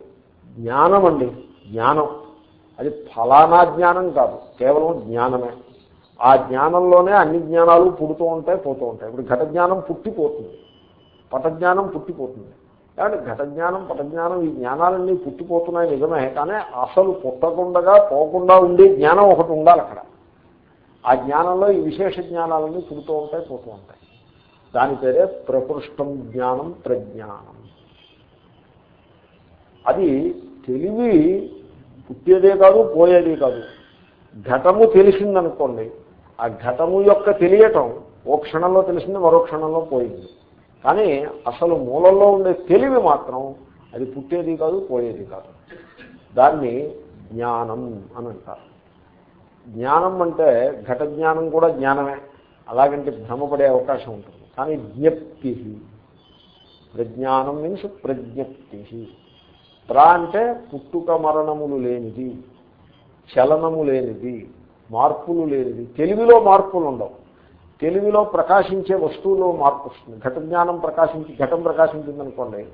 జ్ఞానం అండి జ్ఞానం. అది ఫలానా జ్ఞానం కాదు కేవలం జ్ఞానమే. ఆ జ్ఞానంలోనే అన్ని జ్ఞానాలు పుడుతూ ఉంటాయి పోతూ ఉంటాయి. ఇప్పుడు ఘట జ్ఞానం పుట్టిపోతుంది. పట జ్ఞానం పుట్టిపోతుంది. కాబట్టి ఘటజ్ఞానం పటజ్ఞానం ఈ జ్ఞానాలన్నీ పుట్టిపోతున్నాయి నిజమే కానీ అసలు పుట్టకుండా పోకుండా ఉండే జ్ఞానం ఒకటి ఉండాలి అక్కడ. ఆ జ్ఞానంలో ఈ విశేష జ్ఞానాలన్నీ పుడుతూ ఉంటాయి పోతూ ఉంటాయి. దాని పేరే ప్రకృష్టం జ్ఞానం ప్రజ్ఞానం. అది తెలివి పుట్టేదే కాదు పోయేదే కాదు. ఘటము తెలిసిందనుకోండి ఆ ఘటము యొక్క తెలియటం ఓ క్షణంలో తెలిసింది మరో క్షణంలో పోయింది. కానీ అసలు మూలంలో ఉండే తెలివి మాత్రం అది పుట్టేది కాదు పోయేది కాదు. దాన్ని జ్ఞానం అని అంటారు. జ్ఞానం అంటే ఘట జ్ఞానం కూడా జ్ఞానమే. అలాగంటే భ్రమపడే అవకాశం ఉంటుంది. కానీ జ్ఞప్తి. ప్రజ్ఞానం మీన్స్ ప్రజ్ఞప్తి. ప్రా అంటే పుట్టుక మరణములు లేనిది చలనము లేనిది మార్పులు లేనిది తెలివిలో మార్పులు ఉండవు. తెలివిలో ప్రకాశించే వస్తువులో మార్పు వస్తుంది. ఘట జ్ఞానం ప్రకాశించి ఘటం ప్రకాశించిందనుకోండి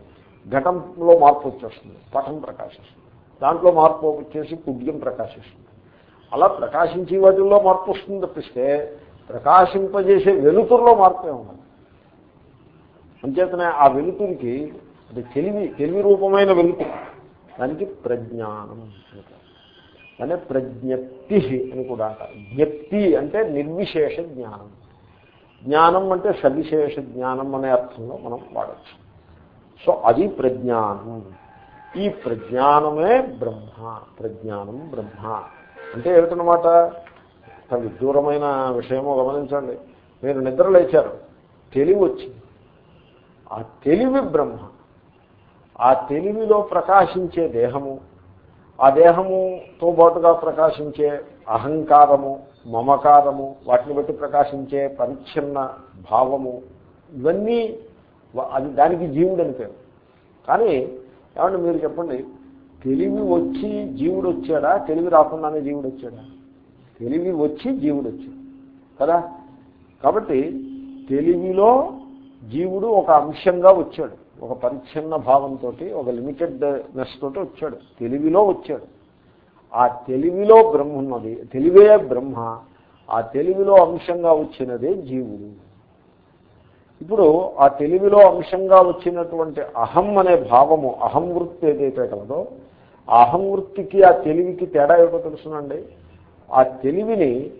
ఘటంలో మార్పు వచ్చేస్తుంది పటం ప్రకాశిస్తుంది. దాంట్లో మార్పు వచ్చేసి పుడ్యం ప్రకాశిస్తుంది. అలా ప్రకాశించే వాటిల్లో మార్పు వస్తుంది తప్పిస్తే ప్రకాశింపజేసే వెలుతురులో మార్పే ఉండదు. అంచేతనే ఆ వెలుతురికి అది తెలివి తెలివి రూపమైన వెలుతురు. దానికి ప్రజ్ఞానం అనే ప్రజ్ఞప్తి అని కూడా అంటారు. జ్ఞప్తి అంటే నిర్విశేష జ్ఞానం. జ్ఞానం అంటే సవిశేష జ్ఞానం అనే అర్థంలో మనం వాడచ్చు. సో అది ప్రజ్ఞానం. ఈ ప్రజ్ఞానమే బ్రహ్మ. ప్రజ్ఞానం బ్రహ్మ. అంటే ఏమిటనమాట విదూరమైన విషయమో గమనించండి. మీరు నిద్ర లేచారు. తెలివి వచ్చింది. ఆ తెలివి బ్రహ్మ. ఆ తెలివిలో ప్రకాశించే దేహము. ఆ దేహముతో పాటుగా ప్రకాశించే అహంకారము. మమకారము వాటిని బట్టి ప్రకాశించే పరిచ్ఛిన్న భావము ఇవన్నీ అది దానికి జీవుడు అని పేరు. కానీ ఏమంటే మీరు చెప్పండి తెలివి వచ్చి జీవుడు వచ్చాడా? తెలివి రాకుండానే జీవుడు వచ్చాడా? తెలివి వచ్చి జీవుడు వచ్చాడు. కదా? కాబట్టి తెలివిలో జీవుడు ఒక అంశంగా వచ్చాడు. ఒక పరిచ్ఛిన్న భావంతో ఒక లిమిటెడ్నెస్ తోటి వచ్చాడు. తెలివిలో వచ్చాడు. ఆ తెలివిలో బ్రహ్మ ఉన్నది తెలివే బ్రహ్మ ఆ తెలివిలో అంశంగా వచ్చినదే జీవుడు. ఇప్పుడు ఆ తెలివిలో అంశంగా వచ్చినటువంటి అహం అనే భావము అహం వృత్తి ఏదైతే కలదో ఆ అహం వృత్తికి ఆ తెలివికి తేడా ఏమిటో తెలుసునండి? ఆ తెలివిని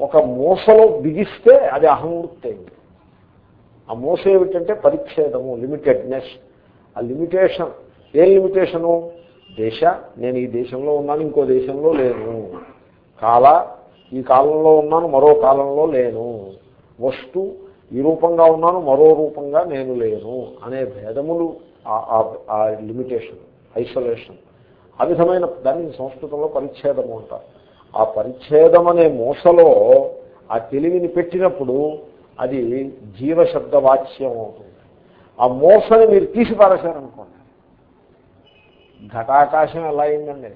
ఒక మూసలో బిగిస్తే అది అహం వృత్తి అయింది. ఆ మూస ఏమిటంటే పరిచ్ఛేదము లిమిటెడ్నెస్. ఆ లిమిటేషన్ ఏ లిమిటేషను? దేశ నేను ఈ దేశంలో ఉన్నాను ఇంకో దేశంలో లేను. కాల ఈ కాలంలో ఉన్నాను మరో కాలంలో లేను. వస్తు ఈ రూపంగా ఉన్నాను మరో రూపంగా నేను లేను అనే భేదములు ఆ లిమిటేషన్ ఐసోలేషన్ ఆ విధమైన దాన్ని సంస్కృతంలో పరిచ్ఛేదము అంటారు. ఆ పరిచ్ఛేదం అనే మూసలో ఆ తెలివిని పెట్టినప్పుడు అది జీవశబ్ద వాచ్యం అవుతుంది. ఆ మోసని మీరు తీసి పారేశారనుకోండి ఘటాకాశం ఎలా అయిందండి?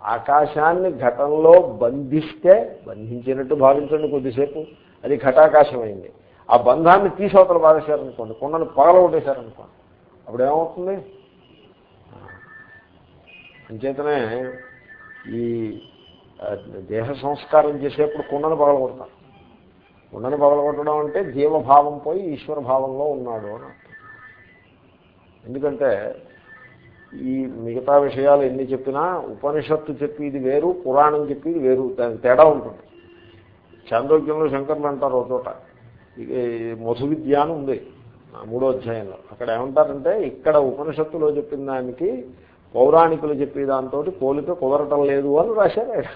ఆకాశాన్ని ఘటంలో బంధిస్తే బంధించినట్టు భావించండి కొద్దిసేపు అది ఘటాకాశం అయింది ఆ బంధాన్ని తీసవతలు బాధేశారనుకోండి కొండను పగల కొట్టేశారనుకోండి అప్పుడు ఏమవుతుంది? అంచేతనే ఈ దేహ సంస్కారం చేసేప్పుడు కుండను పగలగొడతారు కుండను పగలగొట్టడం అంటే జీవభావం పోయి ఈశ్వర భావంలో ఉన్నాడు అని ఎందుకంటే ఈ మిగతా విషయాలు ఎన్ని చెప్పినా ఉపనిషత్తు చెప్పేది వేరు పురాణం చెప్పేది వేరు దానికి తేడా ఉంటుంది. చాంద్రోగ్యంలో శంకర్లు అంటారు ఒక చోట. మధు విద్య అని ఉంది మూడో అధ్యాయంలో. అక్కడ ఏమంటారంటే ఇక్కడ ఉపనిషత్తులో చెప్పిన దానికి పౌరాణికులు చెప్పే దాంతో పోలిక కుదరటం లేదు అని రాశారు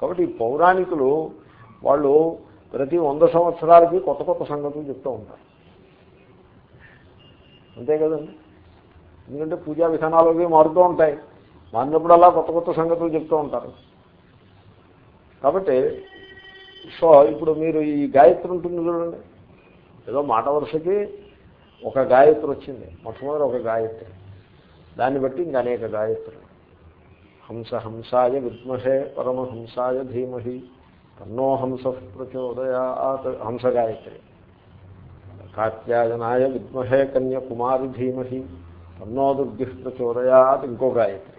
కాబట్టి ఈ పౌరాణికులు వాళ్ళు ప్రతి వంద సంవత్సరాలకి కొత్త కొత్త సంగతులు చెప్తూ ఉంటారు. అంతే కదండి? ఎందుకంటే పూజా విధానాలు అవి మారుతూ ఉంటాయి. మారినప్పుడల్లా కొత్త కొత్త సంగతులు చెప్తూ ఉంటారు. కాబట్టి సో ఇప్పుడు మీరు ఈ గాయత్రి ఉంటుంది చూడండి. ఏదో మాట వరుసకి ఒక గాయత్రి వచ్చింది. మొట్టమొదటి ఒక గాయత్రి. దాన్ని బట్టి ఇంకా అనేక గాయత్రులు. హంస హంసాయ విద్మహే పరమహంసాయ ధీమహి తన్నో హంస ప్రచోదయాత్ హంస గాయత్రి. కాత్యాయనాయ విద్మహే కన్యకుమారి ధీమహి. తన్నో దుర్గి ప్రచోదయాత్ ఇంకో గాయత్రి.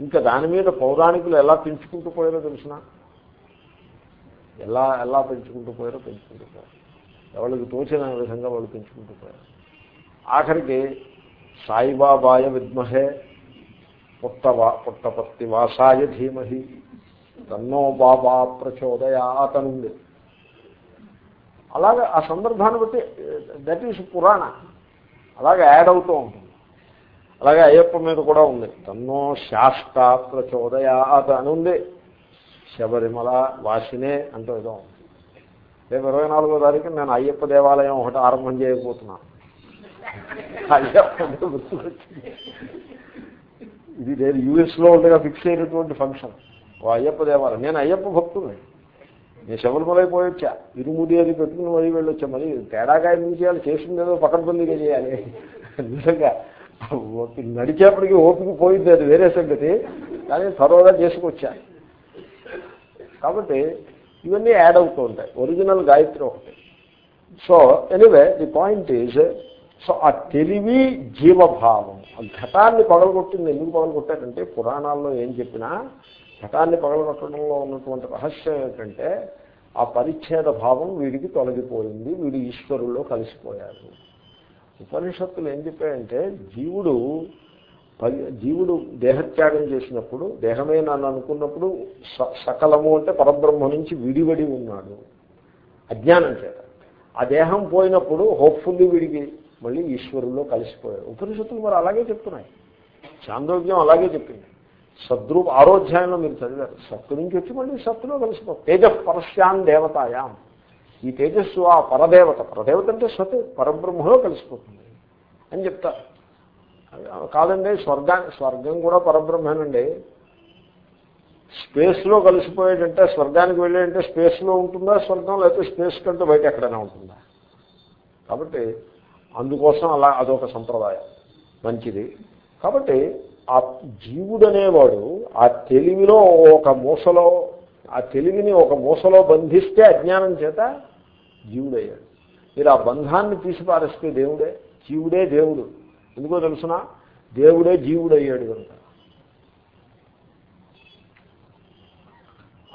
ఇంకా దాని మీద పౌరాణికులు ఎలా పెంచుకుంటూ పోయారో తెలిసిన? ఎలా ఎలా పెంచుకుంటూ పోయారో పెంచుకుంటూ పోయారు. ఎవరికి తోచిన విధంగా వాళ్ళు పెంచుకుంటూ పోయారు. ఆఖరికి సాయిబాబాయ విద్మహే పుట్టవా పుట్టపత్తి వాసాయ ధీమహి తన్నో బాబా ప్రచోదయాతనుంది అలాగే ఆ సందర్భాన్ని బట్టి దట్ ఈస్ పురాణ. అలాగే యాడ్ అవుతూ ఉంటుంది. అలాగే అయ్యప్ప మీద కూడా ఉంది. తన్నో శాస్త ప్రచోదయాత అని ఉంది. శబరిమల వాసినే అంటూ ఏదో ఉంది. రేపు ఇరవై నాలుగో తారీఖు నేను అయ్యప్ప దేవాలయం ఒకటి ఆరంభం చేయకపోతున్నాను అయ్యప్ప ఇది నేను యూఎస్లో ఉండగా ఫిక్స్ అయినటువంటి ఫంక్షన్. ఓ అయ్యప్ప దేవాలయం. నేను అయ్యప్ప భక్తుని. నేను శబరిమలై పోయొచ్చా ఇరుముడి అది పెట్టుకుని మరీ వెళ్ళొచ్చా. మరి తేడాగా ఎందుకు చేయాలి. చేసింది ఏదో పక్కన పొందిగా చేయాలి. నిజంగా. నడిచేప్పటికి ఓపిక పోయింది అది వేరే సంగతి. కానీ త్వరగా చేసుకొచ్చాయి కాబట్టి ఇవన్నీ యాడ్ అవుతూ ఉంటాయి. ఒరిజినల్ గాయత్రి ఒకటి. So anyway the point is so ఆ తెలివి జీవభావం. ఆ ఘటాన్ని పగలగొట్టింది ఎందుకు పగలగొట్టారంటే పురాణాల్లో ఏం చెప్పినా ఘటాన్ని పగలగొట్టడంలో ఉన్నటువంటి రహస్యం ఏంటంటే ఆ పరిచ్ఛేద భావం వీడికి తొలగిపోయింది వీడు ఈశ్వరుల్లో కలిసిపోయారు ఉపనిషత్తులు ఏం చెప్పాయంటే జీవుడు జీవుడు దేహత్యాగం చేసినప్పుడు దేహమే నన్ను అనుకున్నప్పుడు సకలము అంటే పరబ్రహ్మ నుంచి విడివడి ఉన్నాడు. అజ్ఞానం చేత. ఆ దేహం పోయినప్పుడు హోప్ఫుల్లీ విడిగి మళ్ళీ ఈశ్వరుల్లో కలిసిపోయాడు. ఉపనిషత్తులు మరి అలాగే చెప్తున్నాయి. చాంద్రోగ్యం అలాగే చెప్పింది. సద్రూప ఆరోధ్యాయంలో మీరు చదివారు. సత్తు నుంచి వచ్చి మళ్ళీ సత్తులో కలిసిపోతారు తేజ పరస్యాన్ దేవతాయాం. ఈ తేజస్సు ఆ పరదేవత. పరదేవత అంటే సత్ పరబ్రహ్మలో కలిసిపోతుంది అని చెప్తారు కాదండి స్వర్గా స్వర్గం కూడా పరబ్రహ్మేనండి. స్పేస్లో కలిసిపోయేటంటే స్వర్గానికి వెళ్ళేటంటే స్పేస్లో ఉంటుందా స్వర్గం లేకపోతే స్పేస్ కంటే బయట ఎక్కడైనా ఉంటుందా? కాబట్టి అందుకోసం అలా అదొక సంప్రదాయం. మంచిది. కాబట్టి ఆ జీవుడు అనేవాడు ఆ తెలివిలో ఒక మూసలో ఆ తెలివిని ఒక మూసలో బంధిస్తే అజ్ఞానం చేత జీవుడయ్యాడు. మీరు ఆ బంధాన్ని తీసిపారేస్తే దేవుడే జీవుడే దేవుడు. ఎందుకో తెలుసిన? దేవుడే జీవుడయ్యాడు కనుక.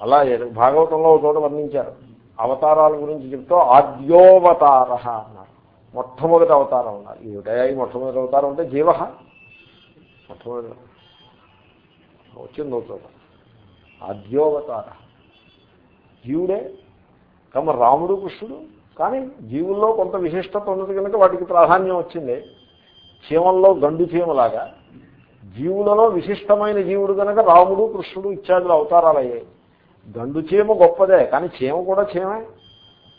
అలా భాగవతంలో చోట వర్ణించారు. అవతారాల గురించి చెప్తూ ఆద్యోవతార అన్నారు. మొట్టమొదటి అవతారం ఉన్నారు ఈ మొట్టమొదటి అవతారం అంటే జీవ? మొట్టమొదటి వచ్చిందో చోట ఆద్యోవతార. జీవుడే కమ రాముడు కృష్ణుడు. కానీ జీవుల్లో కొంత విశిష్టత ఉన్నది కనుక వాటికి ప్రాధాన్యం వచ్చింది. చీమల్లో గండు చీమలాగా జీవులలో విశిష్టమైన జీవుడు కనుక రాముడు కృష్ణుడు ఇత్యాదులు అవతారాలు అయ్యాయి గండు చీమ గొప్పదే కానీ చీమ కూడా చీమే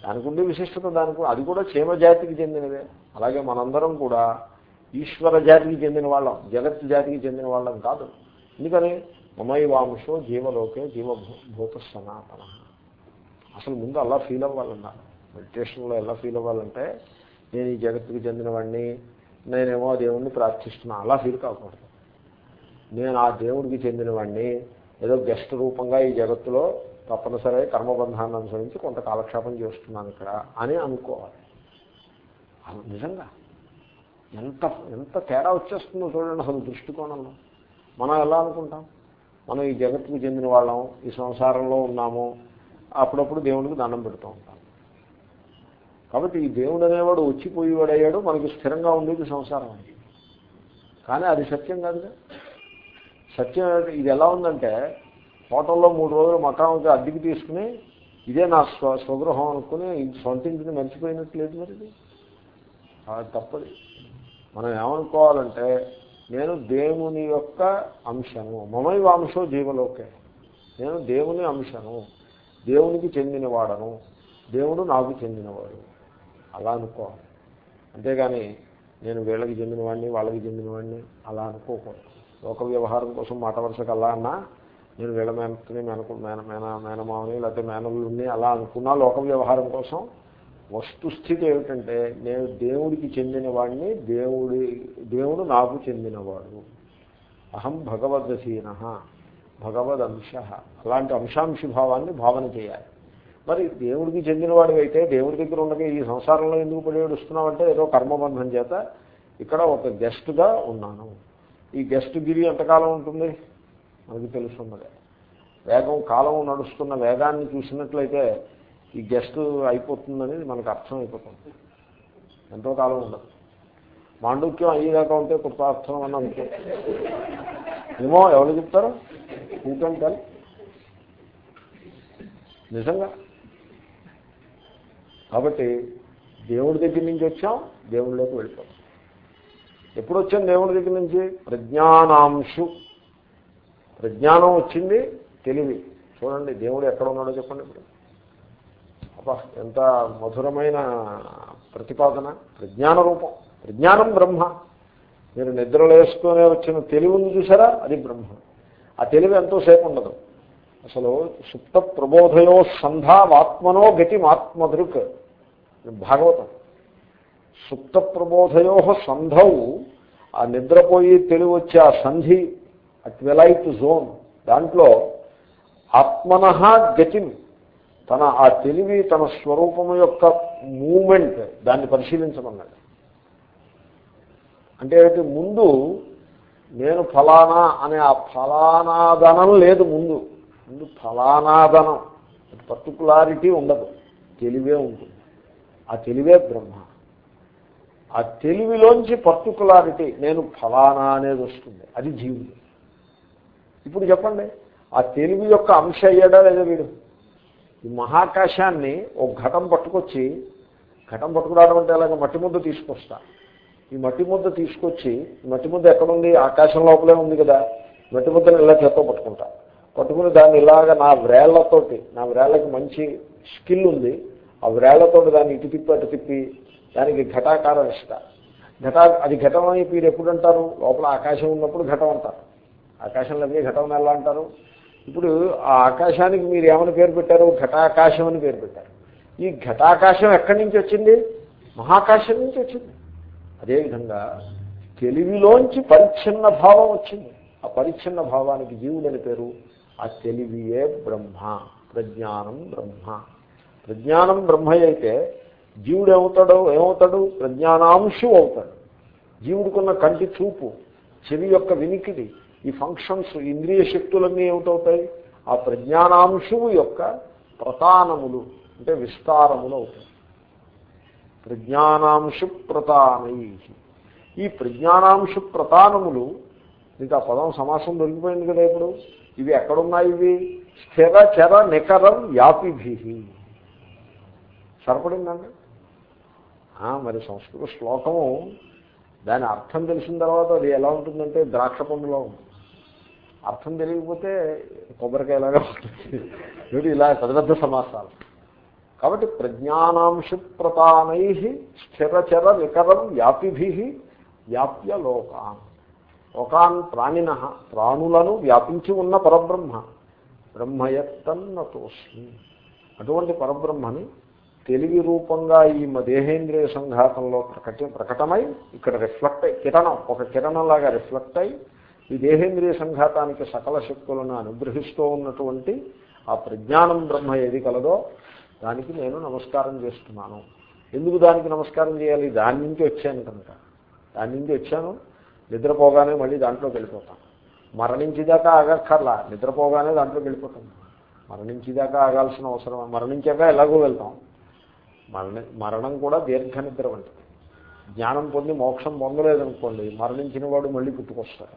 దానికి ఉండే విశిష్టత దానికి అది కూడా చీమ జాతికి చెందినదే. అలాగే మనందరం కూడా ఈశ్వర జాతికి చెందిన వాళ్ళం జగత్ జాతికి చెందిన వాళ్ళం కాదు. ఎందుకని? మమైవాంశో జీవలోకే జీవభూత సనాతన అసలు ముందు అలా ఫీల్ అవ్వాలన్నారు మెడిటేషన్లో ఎలా ఫీల్ అవ్వాలంటే నేను ఈ జగత్తుకు చెందినవాడిని నేనేమో దేవుణ్ణి ప్రార్థిస్తున్నా. అలా ఫీల్ కాకూడదు. నేను ఆ దేవుడికి చెందినవాడిని ఏదో గెస్ట్ రూపంగా ఈ జగత్తులో తప్పనిసరి కర్మబంధాన్ని అనుసరించి కొంత కాలక్షేపం చేస్తున్నాను ఇక్కడ అని అనుకోవాలి. నిజంగా ఎంత ఎంత తేడా వచ్చేస్తుందో చూడండి అసలు దృష్టికోణంలో. మనం ఎలా అనుకుంటాం? మనం ఈ జగత్తుకు చెందిన వాళ్ళం ఈ సంసారంలో ఉన్నాము అప్పుడప్పుడు దేవుడికి దండం పెడుతూ ఉంటాను కాబట్టి ఈ దేవుడు అనేవాడు వచ్చిపోయేవాడు అయ్యాడు మనకి స్థిరంగా ఉండేది సంసారం. అది కానీ అది సత్యం కాదుగా. సత్యం ఇది ఎలా ఉందంటే హోటల్లో మూడు రోజులు మకాంకి అద్దెకి తీసుకుని ఇదే నా స్వ స్వగృహం అనుకుని సొంత ఇంటిని మర్చిపోయినట్లేదు మరి అది తప్పది. మనం ఏమనుకోవాలంటే నేను దేవుని యొక్క అంశము మమై అంశం జీవలోకే. నేను దేవుని అంశను దేవునికి చెందినవాడను దేవుడు నాకు చెందినవాడు. అలా అనుకోవాలి అంతేగాని నేను వీళ్ళకి చెందినవాడిని వాళ్ళకి చెందినవాడిని అలా అనుకోకూడదు. లోక వ్యవహారం కోసం మాట వరుసకు అలా అన్నా నేను వీళ్ళ మేనని మేనకు మేన మేన మేనమావని లేకపోతే మేనల్ని అలా అనుకున్నా లోక వ్యవహారం కోసం వస్తుస్థితి ఏమిటంటే నేను దేవుడికి చెందినవాడిని దేవుడి దేవుడు నాకు చెందినవాడు. అహం భగవద్సీన భగవద్ అంశ అలాంటి అంశాంశి భావాన్ని భావన చేయాలి. మరి దేవుడికి చెందినవాడు అయితే దేవుడి దగ్గర ఉండగా ఈ సంసారంలో ఎందుకు పడి ఏడుస్తున్నావంటే ఏదో కర్మబంధం చేత ఇక్కడ ఒక గెస్ట్గా ఉన్నాను. ఈ గెస్ట్ గిరి ఎంతకాలం ఉంటుంది? మనకి తెలుస్తున్నదే వేగం కాలం నడుస్తున్న వేగాన్ని చూసినట్లయితే ఈ గెస్ట్ అయిపోతుందనేది మనకు అర్థం అయిపోతుంది. ఎంతో కాలం ఉండదు. మాండుక్యం అయ్యేదాకా ఉంటే కృతార్థం అని అనుకో ఏమో ఎవరు చెప్తారు? ఇంకంటే నిజంగా. కాబట్టి దేవుడి దగ్గర నుంచి వచ్చాం దేవుడిలోకి వెళ్ళిపోతాం. ఎప్పుడు వచ్చాం దేవుడి దగ్గర నుంచి? ప్రజ్ఞానాంశు. ప్రజ్ఞానం వచ్చింది తెలివి. చూడండి దేవుడు ఎక్కడ ఉన్నాడో చెప్పండి ఇప్పుడు. అబ్బా ఎంత మధురమైన ప్రతిపాదన. ప్రజ్ఞాన రూపం. ప్రజ్ఞానం బ్రహ్మ. మీరు నిద్రలేసుకునే వచ్చిన తెలివి ఉంది చూసారా? అది బ్రహ్మ. ఆ తెలివి ఎంతోసేపు ఉండదు. అసలు సుప్త ప్రబోధయో సంధావాత్మనో గతిమాత్మదృక్. భాగవతం. సుప్త ప్రబోధయో సంధవు ఆ నిద్రపోయి తెలివి వచ్చే ఆ సంధి ఆ ట్వెలైట్ జోన్ దాంట్లో ఆత్మన గతిం తన ఆ తెలివి తన స్వరూపము యొక్క మూమెంట్ దాన్ని పరిశీలించమన్నాడు. అంటే ముందు నేను ఫలానా అనే ఆ ఫలానాదనం లేదు ముందు. ముందు ఫలానాదనం. పర్టికులారిటీ ఉండదు. తెలివే ఉంటుంది. ఆ తెలివే బ్రహ్మ. ఆ తెలివిలోంచి పర్టికులారిటీ నేను ఫలానా అనేది వస్తుంది. అది జీవుడు. ఇప్పుడు చెప్పండి ఆ తెలివి యొక్క అంశ అయ్యాడా లేదా వీడు? ఈ మహాకాశాన్ని ఒక ఘటం పట్టుకొచ్చి ఘటం పట్టుకురావడం అంటే అలాగే మట్టి ముద్ద తీసుకొస్తా. ఈ మట్టి ముద్ద తీసుకొచ్చి మట్టి ముద్ద ఎక్కడుంది? ఆకాశం లోపలే ఉంది కదా. మట్టి ముద్దను ఇలా చేత్తో పట్టుకుంటా. పట్టుకుని దాన్ని ఇలాగ నా వ్రేళ్ళతోటి నా వ్రేళ్ళకి మంచి స్కిల్ ఉంది. ఆ వ్రేళ్ళతోటి దాన్ని ఇటు తిప్పి అటు తిప్పి దానికి ఘటాకారం ఇస్తా ఘటా అది ఘటం అని మీరు ఎప్పుడు అంటారు? లోపల ఆకాశం ఉన్నప్పుడు ఘటం అంటారు. ఆకాశంలో ఘటం ఎలా అంటారు? ఇప్పుడు ఆ ఆకాశానికి మీరు ఏమని పేరు పెట్టారు? ఘటాకాశం అని పేరు పెట్టారు. ఈ ఘటాకాశం ఎక్కడి నుంచి వచ్చింది? మహాకాశం నుంచి వచ్చింది. అదేవిధంగా తెలివిలోంచి పరిచ్ఛిన్న భావం వచ్చింది. ఆ పరిచ్ఛిన్న భావానికి జీవుడని పేరు. ఆ తెలివియే బ్రహ్మ. ప్రజ్ఞానం బ్రహ్మ. ప్రజ్ఞానం బ్రహ్మ అయితే జీవుడు ఏమవుతాడు? ఏమవుతాడు ప్రజ్ఞానాంశు అవుతాడు. జీవుడికున్న కంటి చూపు చెవి యొక్క వినికిడి ఈ ఫంక్షన్స్ ఇంద్రియ శక్తులన్నీ ఏమిటవుతాయి? ఆ ప్రజ్ఞానాంశువు యొక్క ప్రతానములు అంటే విస్తారములు అవుతాయి. ప్రజ్ఞానాంశు ప్రతానై ఈ ప్రజ్ఞానాంశు ప్రతానములు మీకు ఆ పదం సమాసం దొరికిపోయింది కదా ఇప్పుడు. ఇవి ఎక్కడున్నాయి ఇవి? స్థిర చర నికరం వ్యాపిభి. సరిపడిందండి? మరి సంస్కృత శ్లోకము దాని అర్థం తెలిసిన తర్వాత అది ఎలా ఉంటుందంటే ద్రాక్ష పండులో ఉంటుంది. అర్థం తెలియకపోతే కొబ్బరికాయలాగా ఉంటుంది. *laughs* ఇలా పెద్ద పెద్ద సమాసాలు. కాబట్టి ప్రజ్ఞానాంశు ప్రతానై స్థిరచర వికరం వ్యాపిభి వ్యాప్య లోకాన్. లోకాన్ ప్రాణిన ప్రాణులను వ్యాపించి ఉన్న పరబ్రహ్మ. బ్రహ్మయత్తన్నతోస్మి అటువంటి పరబ్రహ్మని తెలివి రూపంగా ఈ దేహేంద్రియ సంఘాతంలో ప్రకటి ప్రకటమై ఇక్కడ రిఫ్లెక్ట్ అయి కిరణం ఒక కిరణంలాగా రిఫ్లెక్ట్ అయి ఈ దేహేంద్రియ సంఘాతానికి సకల శక్తులను అనుగ్రహిస్తూ ఉన్నటువంటి ఆ ప్రజ్ఞానం బ్రహ్మ ఏది కలదో దానికి నేను నమస్కారం చేస్తున్నాను. ఎందుకు దానికి నమస్కారం చేయాలి? దాని నుంచి వచ్చాను కనుక. దాని నుంచి వచ్చాను. నిద్రపోగానే మళ్ళీ దాంట్లోకి వెళ్ళిపోతాను మరణించేదాకా ఆగక్కర్లా. నిద్రపోగానే దాంట్లోకి వెళ్ళిపోతాను మరణించేదాకా ఆగాల్సిన అవసరం మరణించాక ఎలాగో వెళ్తాం. మరణ మరణం కూడా దీర్ఘ నిద్ర వంటిది. జ్ఞానం పొంది మోక్షం పొందలేదనుకోండి మరణించిన వాడు మళ్ళీ పుట్టుకొస్తాడు.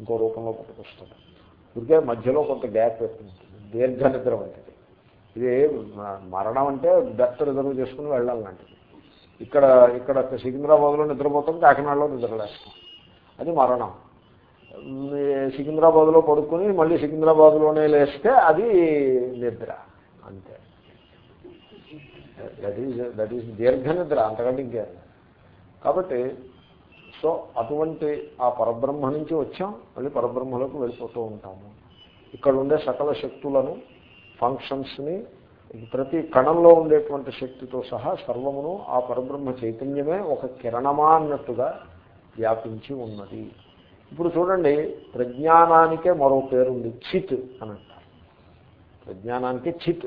ఇంకో రూపంలో పుట్టుకొస్తాడు. ఇదికే మధ్యలో కొంత గ్యాప్ పెట్టుకుంటుంది దీర్ఘ నిద్ర వంటిది. ఇది మరణం అంటే బెర్త్ రిజర్వ్ చేసుకుని వెళ్ళాలంటే ఇక్కడ ఇక్కడ సికింద్రాబాద్లో నిద్రపోతాం కాకినాడలో నిద్రలేస్తాం. అది మరణం. సికింద్రాబాద్లో పడుకొని మళ్ళీ సికింద్రాబాద్లోనే లేస్తే అది నిద్ర. అంతే. దట్ ఈజ్ దట్ ఈజ్ దీర్ఘ నిద్ర అంతకంటే ఇంకే కాబట్టి సో అటువంటి ఆ పరబ్రహ్మ నుంచి వచ్చాం మళ్ళీ పరబ్రహ్మలోకి వెళ్ళిపోతూ ఉంటాము. ఇక్కడ ఉండే సకల శక్తులను ఫంక్షన్స్ని ప్రతి కణంలో ఉండేటువంటి శక్తితో సహా సర్వమును ఆ పరబ్రహ్మ చైతన్యమే ఒక కిరణమా అన్నట్టుగా వ్యాపించి ఉన్నది. ఇప్పుడు చూడండి ప్రజ్ఞానానికే మరో పేరుంది చిత్ అని అంటారు. ప్రజ్ఞానానికి చిత్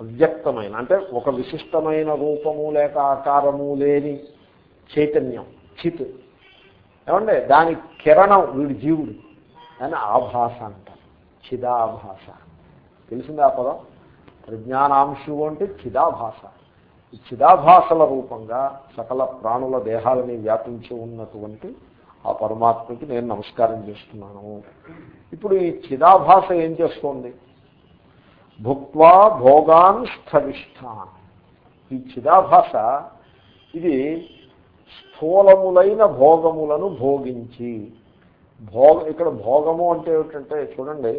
అవ్యక్తమైన అంటే ఒక విశిష్టమైన రూపము లేక ఆకారము లేని చైతన్యం చిత్. ఏమంటే దాని కిరణం వీడి జీవుడు అని ఆభాష అంటారు. చిదాభాస తెలిసింది ఆ పదం? ప్రజ్ఞానాంశు అంటే చిదాభాష. ఈ చిదాభాషల రూపంగా సకల ప్రాణుల దేహాలని వ్యాపించి ఉన్నటువంటి ఆ పరమాత్మకి నేను నమస్కారం చేస్తున్నాను. ఇప్పుడు ఈ చిదాభాష ఏం చేస్తోంది? భుక్వా భోగాన్ స్థవిష్టాన్. ఈ చిదాభాష ఇది స్థూలములైన భోగములను భోగించి భోగ ఇక్కడ భోగము అంటే ఏమిటంటే చూడండి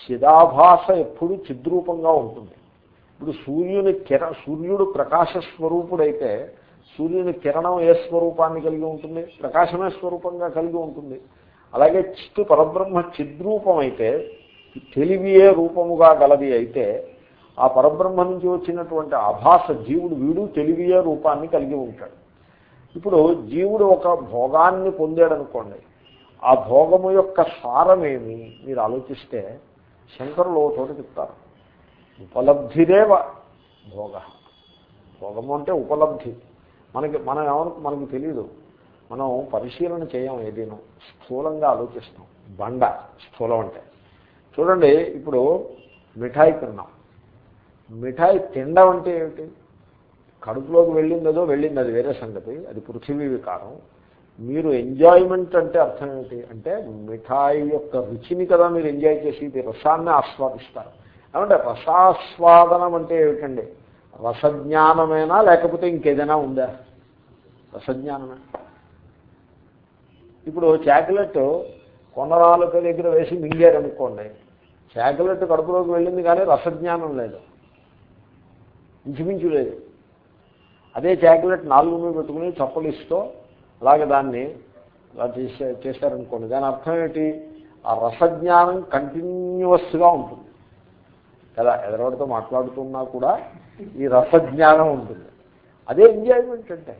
చిదాభాష ఎప్పుడు చిద్రూపంగా ఉంటుంది. ఇప్పుడు సూర్యుని కిర సూర్యుడు ప్రకాశ స్వరూపుడైతే సూర్యుని కిరణం ఏ స్వరూపాన్ని కలిగి ఉంటుంది? ప్రకాశమే స్వరూపంగా కలిగి ఉంటుంది. అలాగే చిత్తు పరబ్రహ్మ చిద్రూపం అయితే తెలివియే రూపముగా గలది అయితే ఆ పరబ్రహ్మ నుంచి వచ్చినటువంటి ఆభాస జీవుడు వీడు తెలివియే రూపాన్ని కలిగి ఉంటాడు. ఇప్పుడు జీవుడు ఒక భోగాన్ని పొందాడనుకోండి ఆ భోగము యొక్క సారమేమి? మీరు ఆలోచిస్తే శంకరులు ఓ చోట చెప్తారు. ఉపలబ్ధిరేవ భోగ. భోగము అంటే ఉపలబ్ధి. మనకి మనం ఏమను మనకి తెలియదు మనం పరిశీలన చేయం ఏదైనా. స్థూలంగా ఆలోచిస్తాం. బండ స్థూలం అంటే. చూడండి ఇప్పుడు మిఠాయి తిన్నాం. మిఠాయి తినడం అంటే ఏమిటి? కడుపులోకి వెళ్ళిందో వెళ్ళింది. అది వేరే సంగతి. అది పృథివీ వికారం. మీరు ఎంజాయ్మెంట్ అంటే అర్థం ఏంటి? అంటే మిఠాయి యొక్క రుచిని కదా మీరు ఎంజాయ్ చేసి ఇది రసాన్ని ఆస్వాదిస్తారు. ఏమంటే రసాస్వాదనం అంటే ఏమిటండి? రసజ్ఞానమేనా లేకపోతే ఇంకేదైనా ఉందా? రసజ్ఞానమే. ఇప్పుడు చాక్లెట్ కొండరాలక దగ్గర వేసి మింగారనుకోండి చాక్లెట్ కడుపులోకి వెళ్ళింది కానీ రసజ్ఞానం లేదు. ఇంచుమించు లేదు. అదే చాక్లెట్ నాలుగు మీద పెట్టుకుని చప్పలు ఇస్తూ అలాగే దాన్ని అలా చేసే చేశారనుకోండి. దాని అర్థం ఏంటి ఆ రసజ్ఞానం కంటిన్యూస్గా ఉంటుంది. కదా ఎదరవాడితో మాట్లాడుతున్నా కూడా ఈ రసజ్ఞానం ఉంటుంది. అదే ఎంజాయ్మెంట్ అంటే.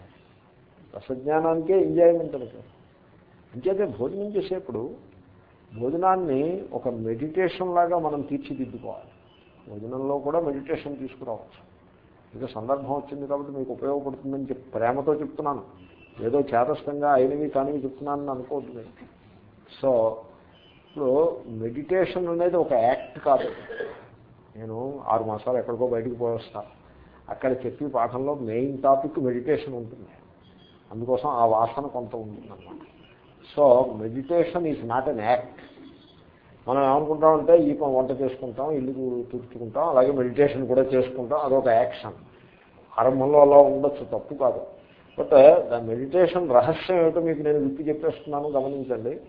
రసజ్ఞానానికే ఎంజాయ్మెంట్ అంటే అంచేతే భోజనం చేసేప్పుడు భోజనాన్ని ఒక మెడిటేషన్ లాగా మనం తీర్చిదిద్దుకోవాలి. భోజనంలో కూడా మెడిటేషన్ తీసుకురావచ్చు. ఇక సందర్భం వచ్చింది కాబట్టి మీకు ఉపయోగపడుతుందని చెప్పి ప్రేమతో చెప్తున్నాను. ఏదో చేతస్థంగా అయినవి కానివి చెప్తున్నానని అనుకోవద్దు సో ఇప్పుడు మెడిటేషన్ అనేది ఒక యాక్ట్ కాదు. నేను ఆరు మాసాలు ఎక్కడికో బయటకు పోయేస్తాను అక్కడ చెప్పి పాఠంలో మెయిన్ టాపిక్ మెడిటేషన్ ఉంటుంది. అందుకోసం ఆ వాసన కొంత ఉంటుందన్నమాట. So meditation is not an act. మనం ఏమనుకుంటామంటే ఈ వంట చేసుకుంటాం ఇల్లు తుడుచుకుంటాం అలాగే మెడిటేషన్ కూడా చేసుకుంటాం అదొక యాక్షన్. ఆరంభంలో అలా ఉండొచ్చు తప్పు కాదు. బట్ ద మెడిటేషన్ రహస్యం ఏమిటో మీకు నేను విప్పి చెప్పేస్తున్నాను గమనించండి.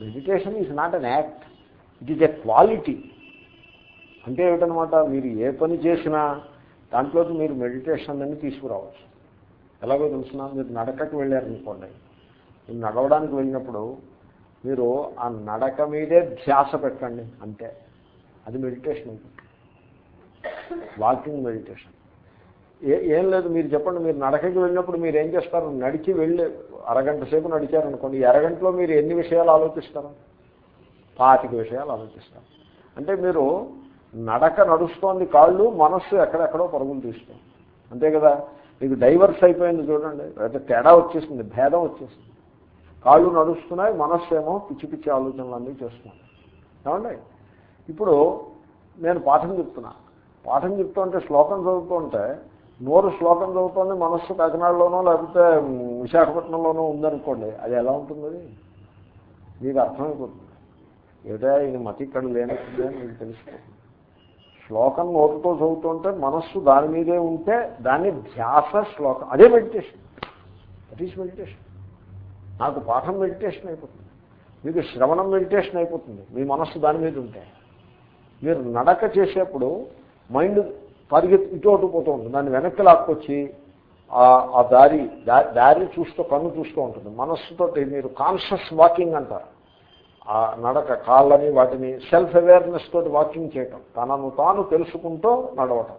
Meditation is not an act it is a quality అంటే ఏమిటనమాట మీరు ఏ పని చేసినా దాంట్లోకి మీరు మెడిటేషన్ అని తీసుకురావచ్చు. ఎలాగో తెలుసిన? మీరు నడకకి వెళ్ళారనుకోండి. మీరు నడవడానికి వెళ్ళినప్పుడు మీరు ఆ నడక మీదే ధ్యాస పెట్టండి అంతే. అది మెడిటేషన్. వాకింగ్ మెడిటేషన్ ఏ ఏం లేదు మీరు చెప్పండి మీరు నడకకి వెళ్ళినప్పుడు మీరు ఏం చేస్తారు? నడిచి వెళ్ళి అరగంట సేపు నడిచారనుకోండి అరగంటలో మీరు ఎన్ని విషయాలు ఆలోచిస్తారు? పాతిక విషయాలు ఆలోచిస్తారు. అంటే మీరు నడక నడుస్తోంది కాళ్ళు మనస్సు ఎక్కడెక్కడో పరుగులు తీస్తుంది అంతే కదా? మీకు డైవర్స్ అయిపోయింది చూడండి. అయితే తేడా వచ్చేసింది భేదం వచ్చేసింది. కాళ్ళు నడుస్తున్నాయి మనస్సు ఏమో పిచ్చి పిచ్చి ఆలోచనలు అన్నీ చేస్తున్నాయి. ఏమండి? ఇప్పుడు నేను పాఠం చెప్తున్నా. పాఠం చెప్తుంటే శ్లోకం చదువుతుంటే నోరు శ్లోకం చదువుతోంది మనస్సు కాకినాడలోనో లేకపోతే విశాఖపట్నంలోనో ఉందనుకోండి అది ఎలా ఉంటుంది అది? మీకు అర్థమైపోతుంది. ఏదో ఇది మతి ఇక్కడ లేనట్టుందే మీకు తెలుస్తుంది. శ్లోకం నోటుతో చదువుతుంటే మనస్సు దాని మీదే ఉంటే దాన్ని ధ్యాస శ్లోకం. అదే మెడిటేషన్ దట్ ఈస్ మెడిటేషన్ నాకు పాఠం మెడిటేషన్ అయిపోతుంది. మీకు శ్రవణం మెడిటేషన్ అయిపోతుంది. మీ మనస్సు దాని మీద ఉంటే. మీరు నడక చేసేప్పుడు మైండ్ పరిగెత్తి ఇటు అటు పోతూ ఉంటుంది. దాన్ని వెనక్కి లాక్కొచ్చి ఆ దారి దారి చూస్తూ కన్ను చూస్తూ ఉంటుంది. మనస్సుతో మీరు కాన్షియస్ వాకింగ్ అంటారు. ఆ నడక కాళ్ళని వాటిని సెల్ఫ్ అవేర్నెస్ తోటి వాకింగ్ చేయటం. తనను తాను తెలుసుకుంటూ నడవటం.